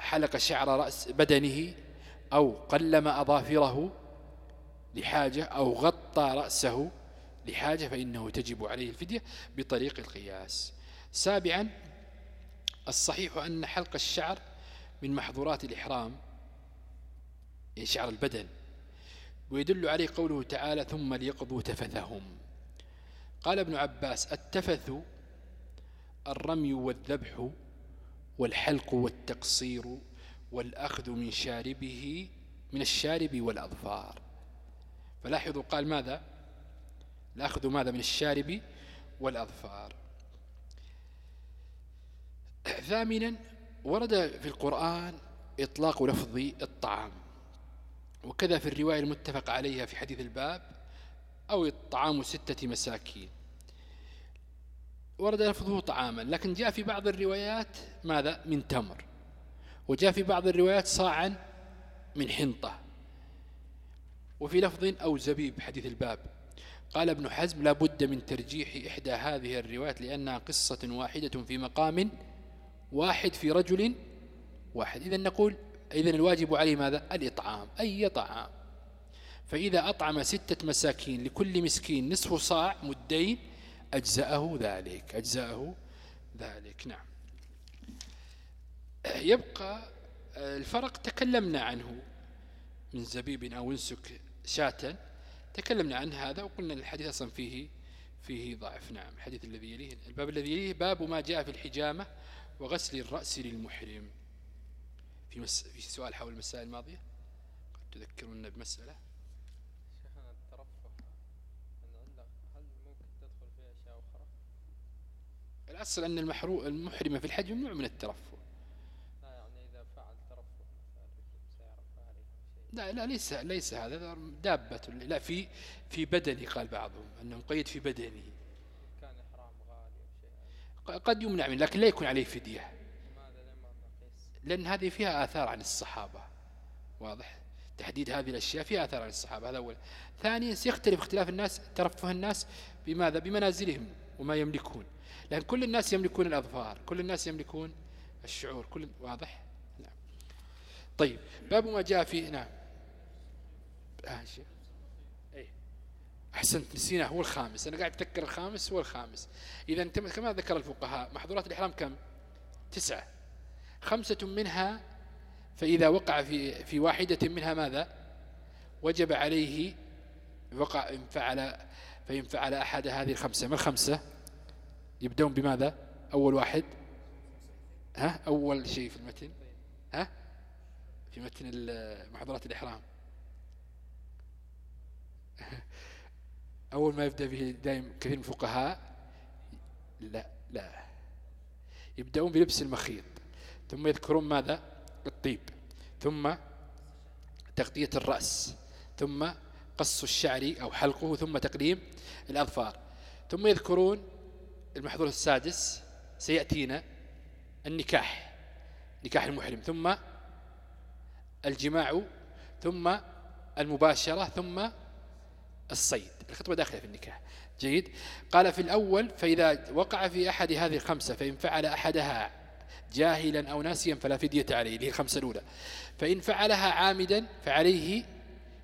حلق شعر رأس بدنه أو قلم أظافره لحاجة أو غطى رأسه لحاجة فإنه تجب عليه الفدية بطريق القياس. سابعا الصحيح أن حلق الشعر من محظورات الإحرام يعني شعر البدن ويدل عليه قوله تعالى ثم ليقضوا تفثهم. قال ابن عباس التفث الرمي والذبح والحلق والتقصير والأخذ من شاربه من الشارب والأظفار. فلاحظوا قال ماذا؟ الأخذ ماذا من الشارب والأظفار. ثامنا ورد في القرآن إطلاق لفظ الطعام وكذا في الرواية المتفق عليها في حديث الباب أو الطعام ستة مساكين. ورد لفظه طعاما لكن جاء في بعض الروايات ماذا؟ من تمر. وجاء في بعض الروايات صاعا من حنطة. وفي لفظ أو زبيب حديث الباب. قال ابن حزم لا بد من ترجيح إحدى هذه الروايات لأنها قصة واحدة في مقام واحد في رجل واحد. إذا نقول إذا الواجب عليه ماذا؟ الإطعام أي طعام. فإذا أطعم ستة مساكين لكل مسكين نصف صاع مدين أجزأه ذلك أجزأه ذلك نعم. يبقى الفرق تكلمنا عنه من زبيب أو انسك شاة تكلمنا عن هذا وقلنا الحديث أصلا فيه فيه ضعف نعم. الحديث الذي يليه الباب الذي يليه باب ما جاء في الحجامة وغسل الرأس للمحرم. في, مس في سؤال حول المسائل الماضية؟ قد تذكرون بمسألة شيخنا الترفه هل ممكن تدخل فيها أشياء أخرى الأصل أن المحرم في الحج ممنوع من الترفه. لا يعني إذا فعل لا لا ليس ليس هذا. دابة لا في في بدني قال بعضهم أنه مقيد في بدني. كان إحرام غالي قد يمنع منه لكن لا يكون عليه فدية. لأن هذه فيها آثار عن الصحابة. واضح؟ تحديد هذه الأشياء فيها آثار عن الصحابة. هذا أول. ثانيا سيختلف اختلاف الناس ترفه الناس بماذا؟ بمنازلهم وما يملكون. لأن كل الناس يملكون الأظفار كل الناس يملكون الشعور كل واضح؟ نعم. طيب باب ما جاء في نعم. آه أي أحسنت نسينا هو الخامس. أنا قاعد أتذكر الخامس هو الخامس. إذا كما ذكر الفقهاء محظورات الإحرام كم؟ تسعة. خمسة منها فإذا وقع في في واحدة منها ماذا؟ وجب عليه وقع فعل فإن فعل أحد هذه الخمسة. ما الخمسة؟ يبدون بماذا؟ أول واحد. ها؟ أول شيء في المتن. ها؟ في متن محاضرات الإحرام. أول ما يبدأ به دائما كثير من الفقهاء لا لا. يبدأون بلبس المخيط. ثم يذكرون ماذا؟ الطيب. ثم تغطية الرأس. ثم قص الشعر أو حلقه. ثم تقديم الأظفار. ثم يذكرون المحظور السادس سيأتينا النكاح نكاح المحرم ثم الجماع ثم المباشرة ثم الصيد الخطبة داخلة في النكاح. جيد. قال في الأول فإذا وقع في أحد هذه الخمسة فإن فعل أحدها جاهلا أو ناسيا فلا فدية عليه اللي هي الخمسة الأولى. فإن فعلها عامدا فعليه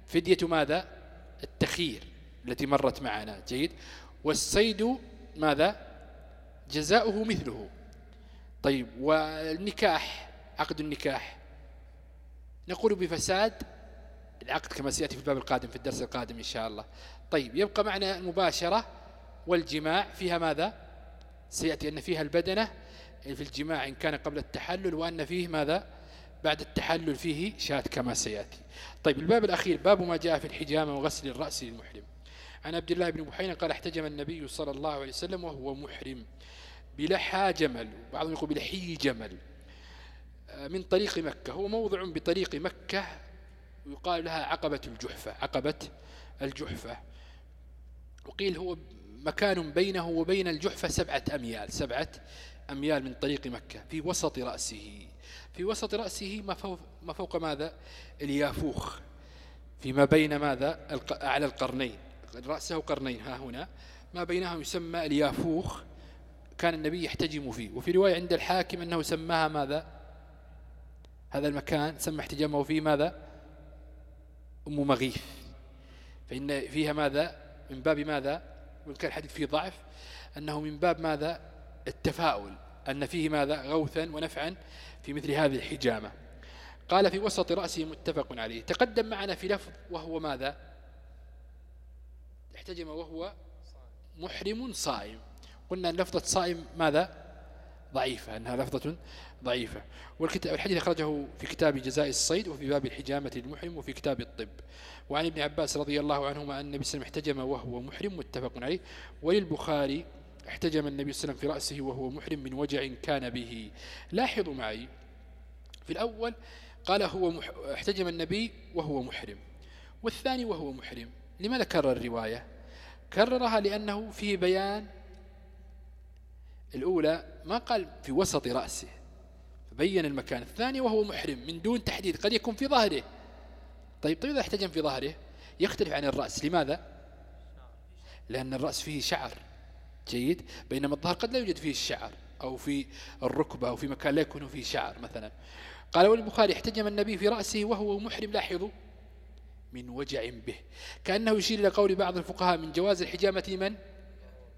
فدية ماذا؟ التخيير التي مرت معنا. جيد. والصيد ماذا؟ جزاؤه مثله. طيب والنكاح عقد النكاح. نقول بفساد العقد كما سيأتي في الباب القادم في الدرس القادم إن شاء الله. طيب يبقى معنا المباشرة والجماع. فيها ماذا؟ سيأتي أن فيها البدنة في الجماع إن كان قبل التحلل وأن فيه ماذا؟ بعد التحلل فيه شات كما سيأتي. طيب الباب الأخير باب ما جاء في الحجامة وغسل الرأس للمحرم. عن عبد الله بن بحينة قال احتجم النبي صلى الله عليه وسلم وهو محرم بلحى جمل. بعضهم يقول بلحي جمل. آه، من طريق مكة. هو موضع بطريق مكة ويقال لها عقبة الجحفة عقبة الجحفة. وقيل هو مكان بينه وبين الجحفة سبعة أميال سبعة أميال من طريق مكة في وسط رأسه. في وسط رأسه ما فوق, ما فوق ماذا؟ اليافوخ. فيما بين ماذا؟ أعلى القرنين. رأسه قرنين ها هنا. ما بينهم يسمى اليافوخ. كان النبي يحتجم فيه. وفي رواية عند الحاكم أنه سماها ماذا؟ هذا المكان سمى احتجامه فيه ماذا؟ أم مغيث. فإن فيها ماذا؟ من باب ماذا؟ وإن كان الحديث فيه ضعف. أنه من باب ماذا؟ التفاؤل. أن فيه ماذا؟ غوثا ونفعا في مثل هذه الحجامة. قال في وسط رأسه متفق عليه. تقدم معنا في لفظ وهو ماذا؟ احتجم وهو محرم صائم. قلنا أن لفظة صائم ماذا؟ ضعيفة أنها لفظة ضعيفة. والكتاب الحديث أخرجه في كتاب جزاء الصيد وفي باب الحجامة للمحرم وفي كتاب الطب. وعن ابن عباس رضي الله عنهما أن النبي صلى الله عليه وسلم احتجم وهو محرم متفق عليه. وللبخاري احتجم النبي صلى الله عليه وسلم في رأسه وهو محرم من وجع كان به. لاحظوا معي في الأول قال هو مح... احتجم النبي وهو محرم والثاني وهو محرم. لماذا كرر الرواية؟ كررها لأنه فيه بيان. الأولى ما قال في وسط رأسه فبين المكان. الثاني وهو محرم من دون تحديد قد يكون في ظهره. طيب طيب إذا احتجم في ظهره يختلف عن الرأس. لماذا؟ لأن الرأس فيه شعر. جيد. بينما الظهر قد لا يوجد فيه الشعر أو في الركبة أو في مكان لا يكون فيه شعر مثلا. قال والبخاري احتجم النبي في رأسه وهو محرم لاحظوا. من وجع به. كأنه يشير إلى قول بعض الفقهاء من جواز الحجامة لمن؟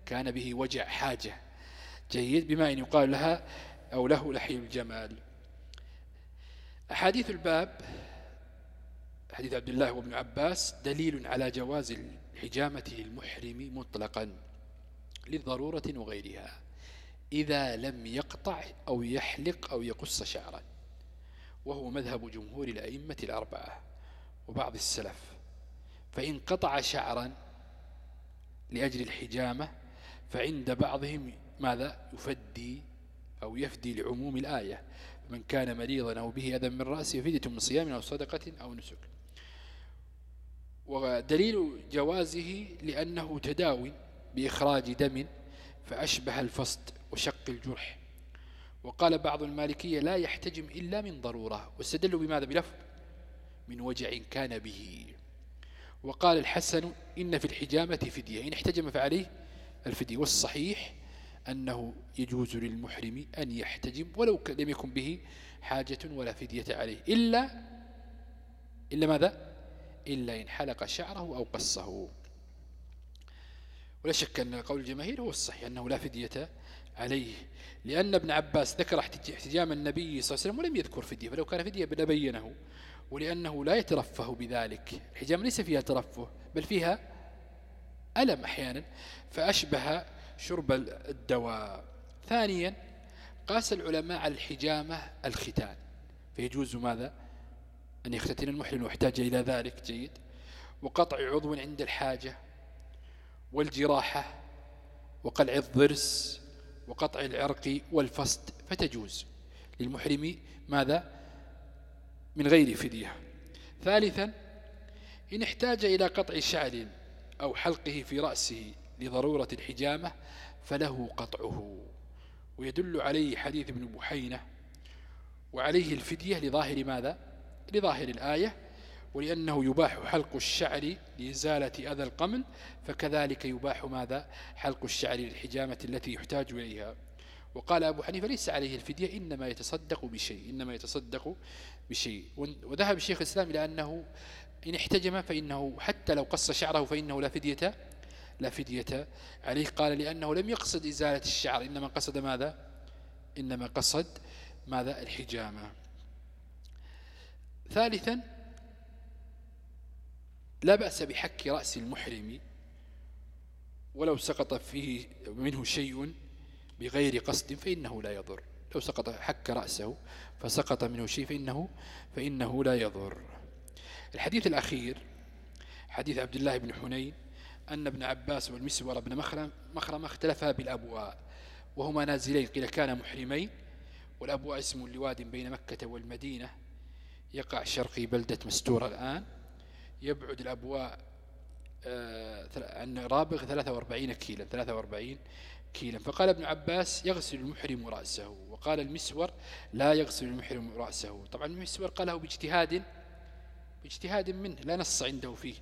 كان به وجع حاجة. جيد بما أن يقال لها أو له لحي الجمال. أحاديث الباب حديث عبد الله وابن عباس دليل على جواز الحجامة للمحرم مطلقا للضرورة وغيرها إذا لم يقطع أو يحلق أو يقص شعرا. وهو مذهب جمهور الأئمة الأربعة. وبعض السلف. فإن قطع شعرا لأجل الحجامة فعند بعضهم ماذا؟ يفدي أو يفدي لعموم الآية. من كان مريضا أو به أذى من رأسه فدية من صيام أو صدقة أو نسك. ودليل جوازه لأنه تداوي بإخراج دم فأشبه الفصد وشق الجرح. وقال بعض المالكية لا يحتجم إلا من ضرورة. واستدلوا بماذا؟ بلفظ من وجع كان به. وقال الحسن إن في الحجامة فدية. إن احتجم فعليه الفدية. والصحيح أنه يجوز للمحرم أن يحتجم ولو لم يكن به حاجة ولا فدية عليه. إلا إلا ماذا؟ إلا إن حلق شعره أو قصه. ولا شك أن قول الجماهير هو الصحيح أنه لا فدية عليه. لأن ابن عباس ذكر احتجام النبي صلى الله عليه وسلم ولم يذكر فدية. فلو كان فدية لبينه ولأنه لا يترفه بذلك. الحجام ليس فيها ترفه بل فيها ألم أحيانا فأشبه شرب الدواء. ثانيا قاس العلماء على الحجامة الختان. فيجوز ماذا؟ أن يختتن المحرم واحتاج إلى ذلك. جيد. وقطع عضو عند الحاجة والجراحة وقلع الضرس وقطع العرق والفصد. فتجوز. للمحرم ماذا؟ من غير فدية. ثالثا إن احتاج إلى قطع شعر أو حلقه في رأسه لضرورة الحجامة فله قطعه. ويدل عليه حديث ابن بحينة وعليه الفدية لظاهر ماذا؟ لظاهر الآية ولأنه يباح حلق الشعر لإزالة أذى القمل فكذلك يباح ماذا؟ حلق الشعر للحجامة التي يحتاج إليها. وقال أبو حنيفة ليس عليه الفدية إنما يتصدق بشيء إنما يتصدق بشيء. وذهب الشيخ الإسلام إلى أنه إن احتجم فإنه حتى لو قص شعره فإنه لا فدية لا فدية عليه. قال لأنه لم يقصد إزالة الشعر إنما قصد ماذا؟ إنما قصد ماذا؟ الحجامة. ثالثا لا بأس بحك رأس المحرم ولو سقط فيه منه شيء بغير قصد فإنه لا يضر. لو سقط حك رأسه فسقط منه شيء فإنه, فإنه لا يضر. الحديث الأخير حديث عبد الله بن حنين أن ابن عباس والمسور بن مخرم, مخرم اختلفا بالأبواء وهما نازلين قيل كان محرمين والأبواء اسم لواد بين مكة والمدينة. يقع شرقي بلدة مستورة الآن. يبعد الأبواء آه، عن رابغ 43 كيلا 43 كيلا. فقال ابن عباس يغسل المحرم رأسه وقال المسور لا يغسل المحرم رأسه. طبعا المسور قاله باجتهاد باجتهاد منه لا نص عنده فيه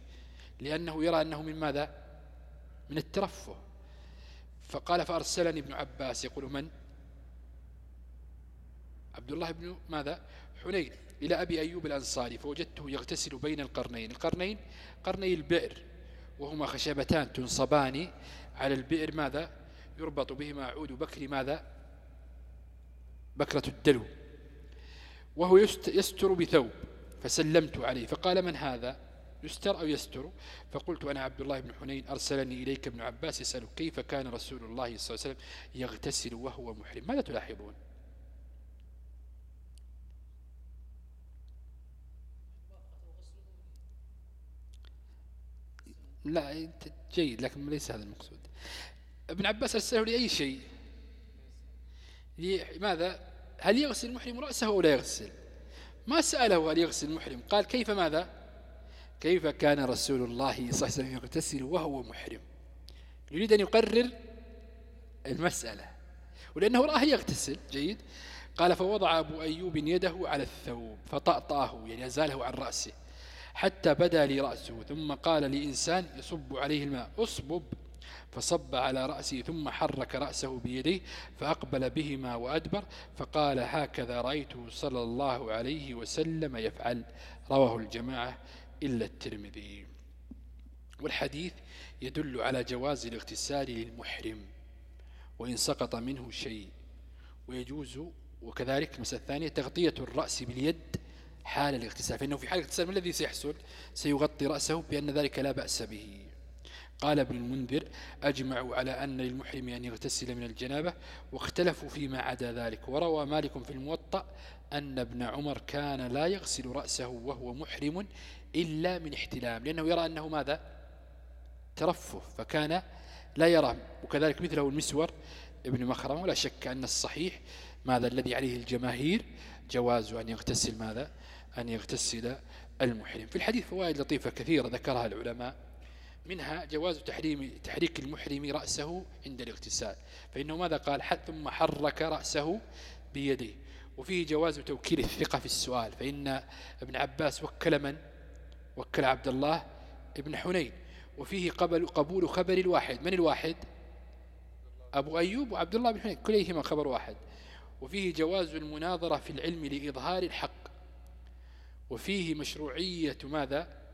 لأنه يرى أنه من ماذا؟ من الترفه. فقال فأرسلني ابن عباس يقول من؟ عبد الله بن ماذا؟ حنين إلى أبي أيوب الأنصاري فوجدته يغتسل بين القرنين. القرنين قرني البئر وهما خشبتان تنصبان على البئر ماذا؟ يربط بهما عود بكر ماذا؟ بكرة الدلو. وهو يستر بثوب فسلمت عليه. فقال من هذا؟ يستر أو يستر؟ فقلت أنا عبد الله بن حنين أرسلني إليك ابن عباس يسألك كيف كان رسول الله صلى الله عليه وسلم يغتسل وهو محرم. ماذا تلاحظون؟ لا جيد لكن ليس هذا المقصود. ابن عباس أرسله لأي شيء؟ لماذا هل يغسل المحرم رأسه أو لا يغسل؟ ما سأله هل يغسل المحرم قال كيف ماذا؟ كيف كان رسول الله صلى الله عليه وسلم يغتسل وهو محرم؟ يريد أن يقرر المسألة ولأنه رآه يغتسل جيد؟ قال فوضع أبو أيوب يده على الثوب فطأطأه يعني أزاله عن رأسه حتى بدا لي رأسه ثم قال لإنسان يصب عليه الماء أصبب. فصب على رأسه ثم حرك رأسه بيديه فأقبل بهما وأدبر فقال هكذا رأيته صلى الله عليه وسلم يفعل. رواه الجماعة إلا الترمذي. والحديث يدل على جواز الاغتسال للمحرم وإن سقط منه شيء. ويجوز وكذلك مسألة الثانية تغطية الرأس باليد حال الاغتسال. فإنه في حال الاغتسال ما الذي سيحصل؟ سيغطي رأسه بأن ذلك لا بأس به. قال ابن المنذر أجمعوا على أن للمحرم أن يغتسل من الجنابة واختلفوا فيما عدا ذلك. وروى مالك في الموطأ أن ابن عمر كان لا يغسل رأسه وهو محرم إلا من احتلام لأنه يرى أنه ماذا؟ ترفه فكان لا يرى. وكذلك مثله المسور ابن مخرم ولا شك أن الصحيح ماذا الذي عليه الجماهير؟ جواز أن يغتسل ماذا؟ أن يغتسل المحرم. في الحديث فوائد لطيفة كثيرة ذكرها العلماء. منها جواز تحريم تحريك المحرم رأسه عند الاغتسال. فإنه ماذا قال؟ ثم حرك رأسه بيده. وفيه جواز توكيل الثقة في السؤال. فإن ابن عباس وكل من؟ وكل عبد الله ابن حنين. وفيه قبل قبول خبر الواحد. من الواحد؟ أبو أيوب وعبد الله بن حنين. كليهما خبر واحد. وفيه جواز المناظرة في العلم لإظهار الحق. وفيه مشروعية ماذا؟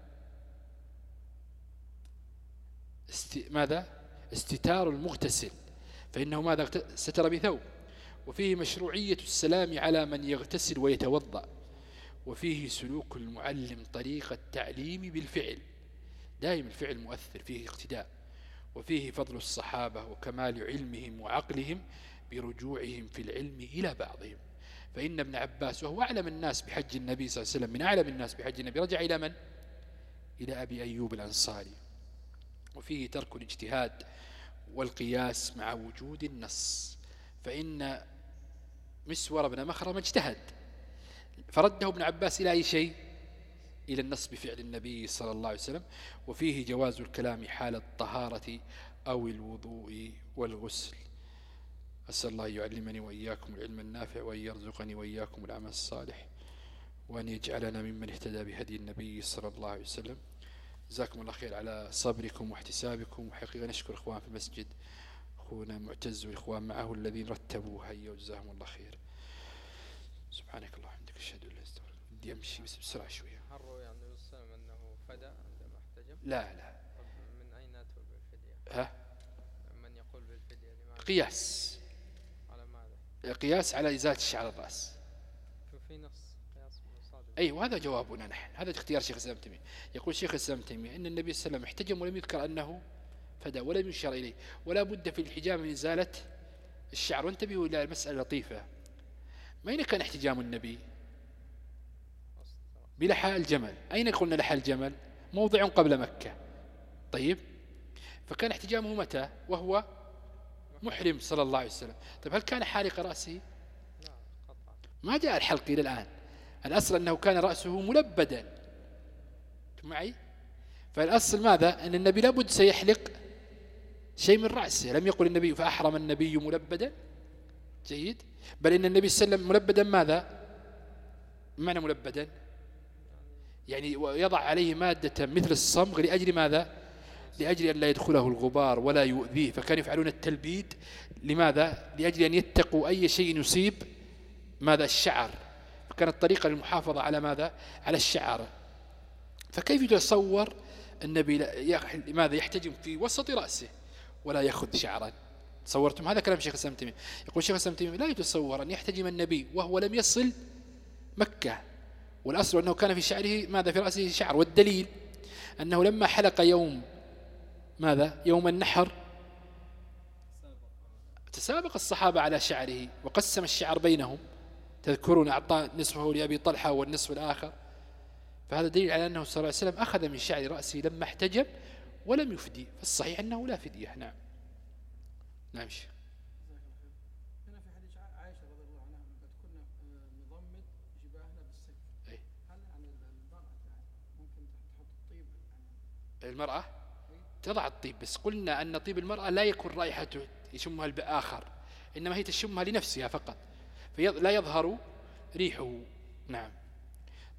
است... ماذا؟ استتار المغتسل. فإنه ماذا ستر بثوب. وفيه مشروعية السلام على من يغتسل ويتوضأ. وفيه سلوك المعلم طريق التعليم بالفعل. دائما الفعل مؤثر فيه اقتداء. وفيه فضل الصحابة وكمال علمهم وعقلهم برجوعهم في العلم إلى بعضهم. فإن ابن عباس وهو أعلم الناس بحج النبي صلى الله عليه وسلم من أعلم الناس بحج النبي رجع إلى من؟ إلى أبي أيوب الأنصاري. وفيه ترك الاجتهاد والقياس مع وجود النص. فإن مسور بن مخرم اجتهد. فرده ابن عباس إلى أي شيء؟ إلى النص بفعل النبي صلى الله عليه وسلم. وفيه جواز الكلام حال الطهارة أو الوضوء والغسل. أسأل الله يعلمني وإياكم العلم النافع وأن يرزقني وإياكم العمل الصالح وأن يجعلنا ممن اهتدى بهدي النبي صلى الله عليه وسلم. جزاكم الله خير على صبركم واحتسابكم وحقيقة نشكر إخوان في المسجد أخونا معتز والإخوان معه الذين رتبوا هيا وجزاهم الله خير سبحانك الله وحمدك أشهد أن لا بدي أمشي بس بسرعة شوية الله عليه وسلم أنه فدى عندما احتجم؟ لا لا من أين أتوا بالفدية؟ ها من يقول بالفدية؟ قياس على ماذا؟ قياس على إزالة الشعر الرأس شوف في نص قياس أي وهذا جوابنا نحن. هذا اختيار شيخ الإسلام تيمية. يقول شيخ الإسلام تيمية أن النبي صلى الله عليه وسلم احتجم ولم يذكر أنه فدى ولم يشار إليه. ولا بد في الحجام من إزالة الشعر. وانتبهوا إلى مسألة لطيفة. ما أين كان احتجام النبي؟ بلحى الجمل. أين قلنا لحى الجمل؟ موضع قبل مكة. طيب. فكان احتجامه متى؟ وهو محرم صلى الله عليه وسلم. طيب هل كان حالق رأسه؟ ما جاء الحلق إلى الآن. الأصل أنه كان رأسه ملبدا. معي؟ فالأصل ماذا؟ أن النبي لابد سيحلق شيء من رأسه. لم يقل النبي فأحرم النبي ملبدا. جيد. بل إن النبي صلى الله عليه وسلم ملبدا ماذا؟ معنى ملبدا. يعني يضع عليه مادة مثل الصمغ لأجل ماذا؟ لأجل أن لا يدخله الغبار ولا يؤذيه. فكانوا يفعلون التلبيد لماذا؟ لأجل أن يتقوا أي شيء يصيب ماذا؟ الشعر. فكانت طريقة للمحافظة على ماذا؟ على الشعر فكيف يتصور النبي لماذا يحتجم في وسط رأسه ولا يأخذ شعرا؟ تصورتم هذا كلام شيخ الإسلام تيمية. يقول شيخ الإسلام تيمية لا يتصور أن يحتجم النبي وهو لم يصل مكة. والأصل أنه كان في شعره ماذا؟ في رأسه شعر. والدليل أنه لما حلق يوم ماذا؟ يوم النحر تسابق الصحابة على شعره وقسم الشعر بينهم. تذكرون أعطى نصفه لأبي طلحة والنصف الآخر. فهذا دليل على أنه صلى الله عليه وسلم أخذ من شعر رأسه لما احتجب ولم يفدي. فالصحيح أنه لا فدية. نعم. نعم شيخ. آه، المرأة يعني المرأة تضع الطيب. بس قلنا أن طيب المرأة لا يكون رائحته يشمها الآخر إنما هي تشمها لنفسها فقط. فلا يظهر ريحه. نعم.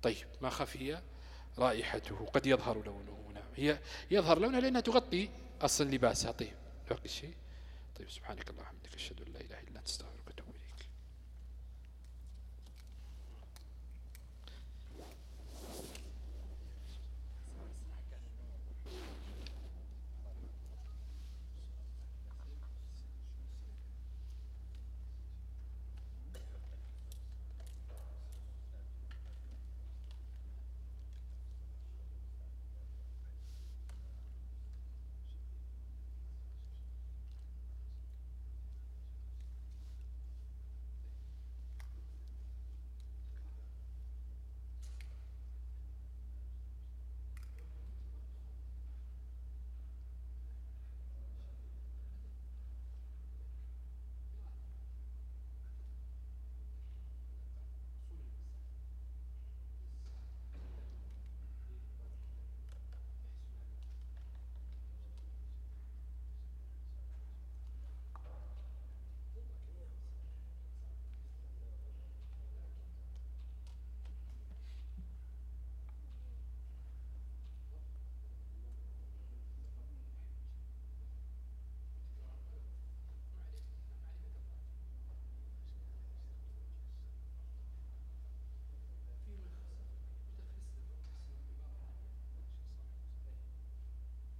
طيب ما خفي رائحته؟ قد يظهر لونه. نعم. هي يظهر لونها لأنها تغطي أصل لباسها. طيب باقي شيء. طيب سبحانك اللهم وبحمدك أشهد أن لا إله إلا أنت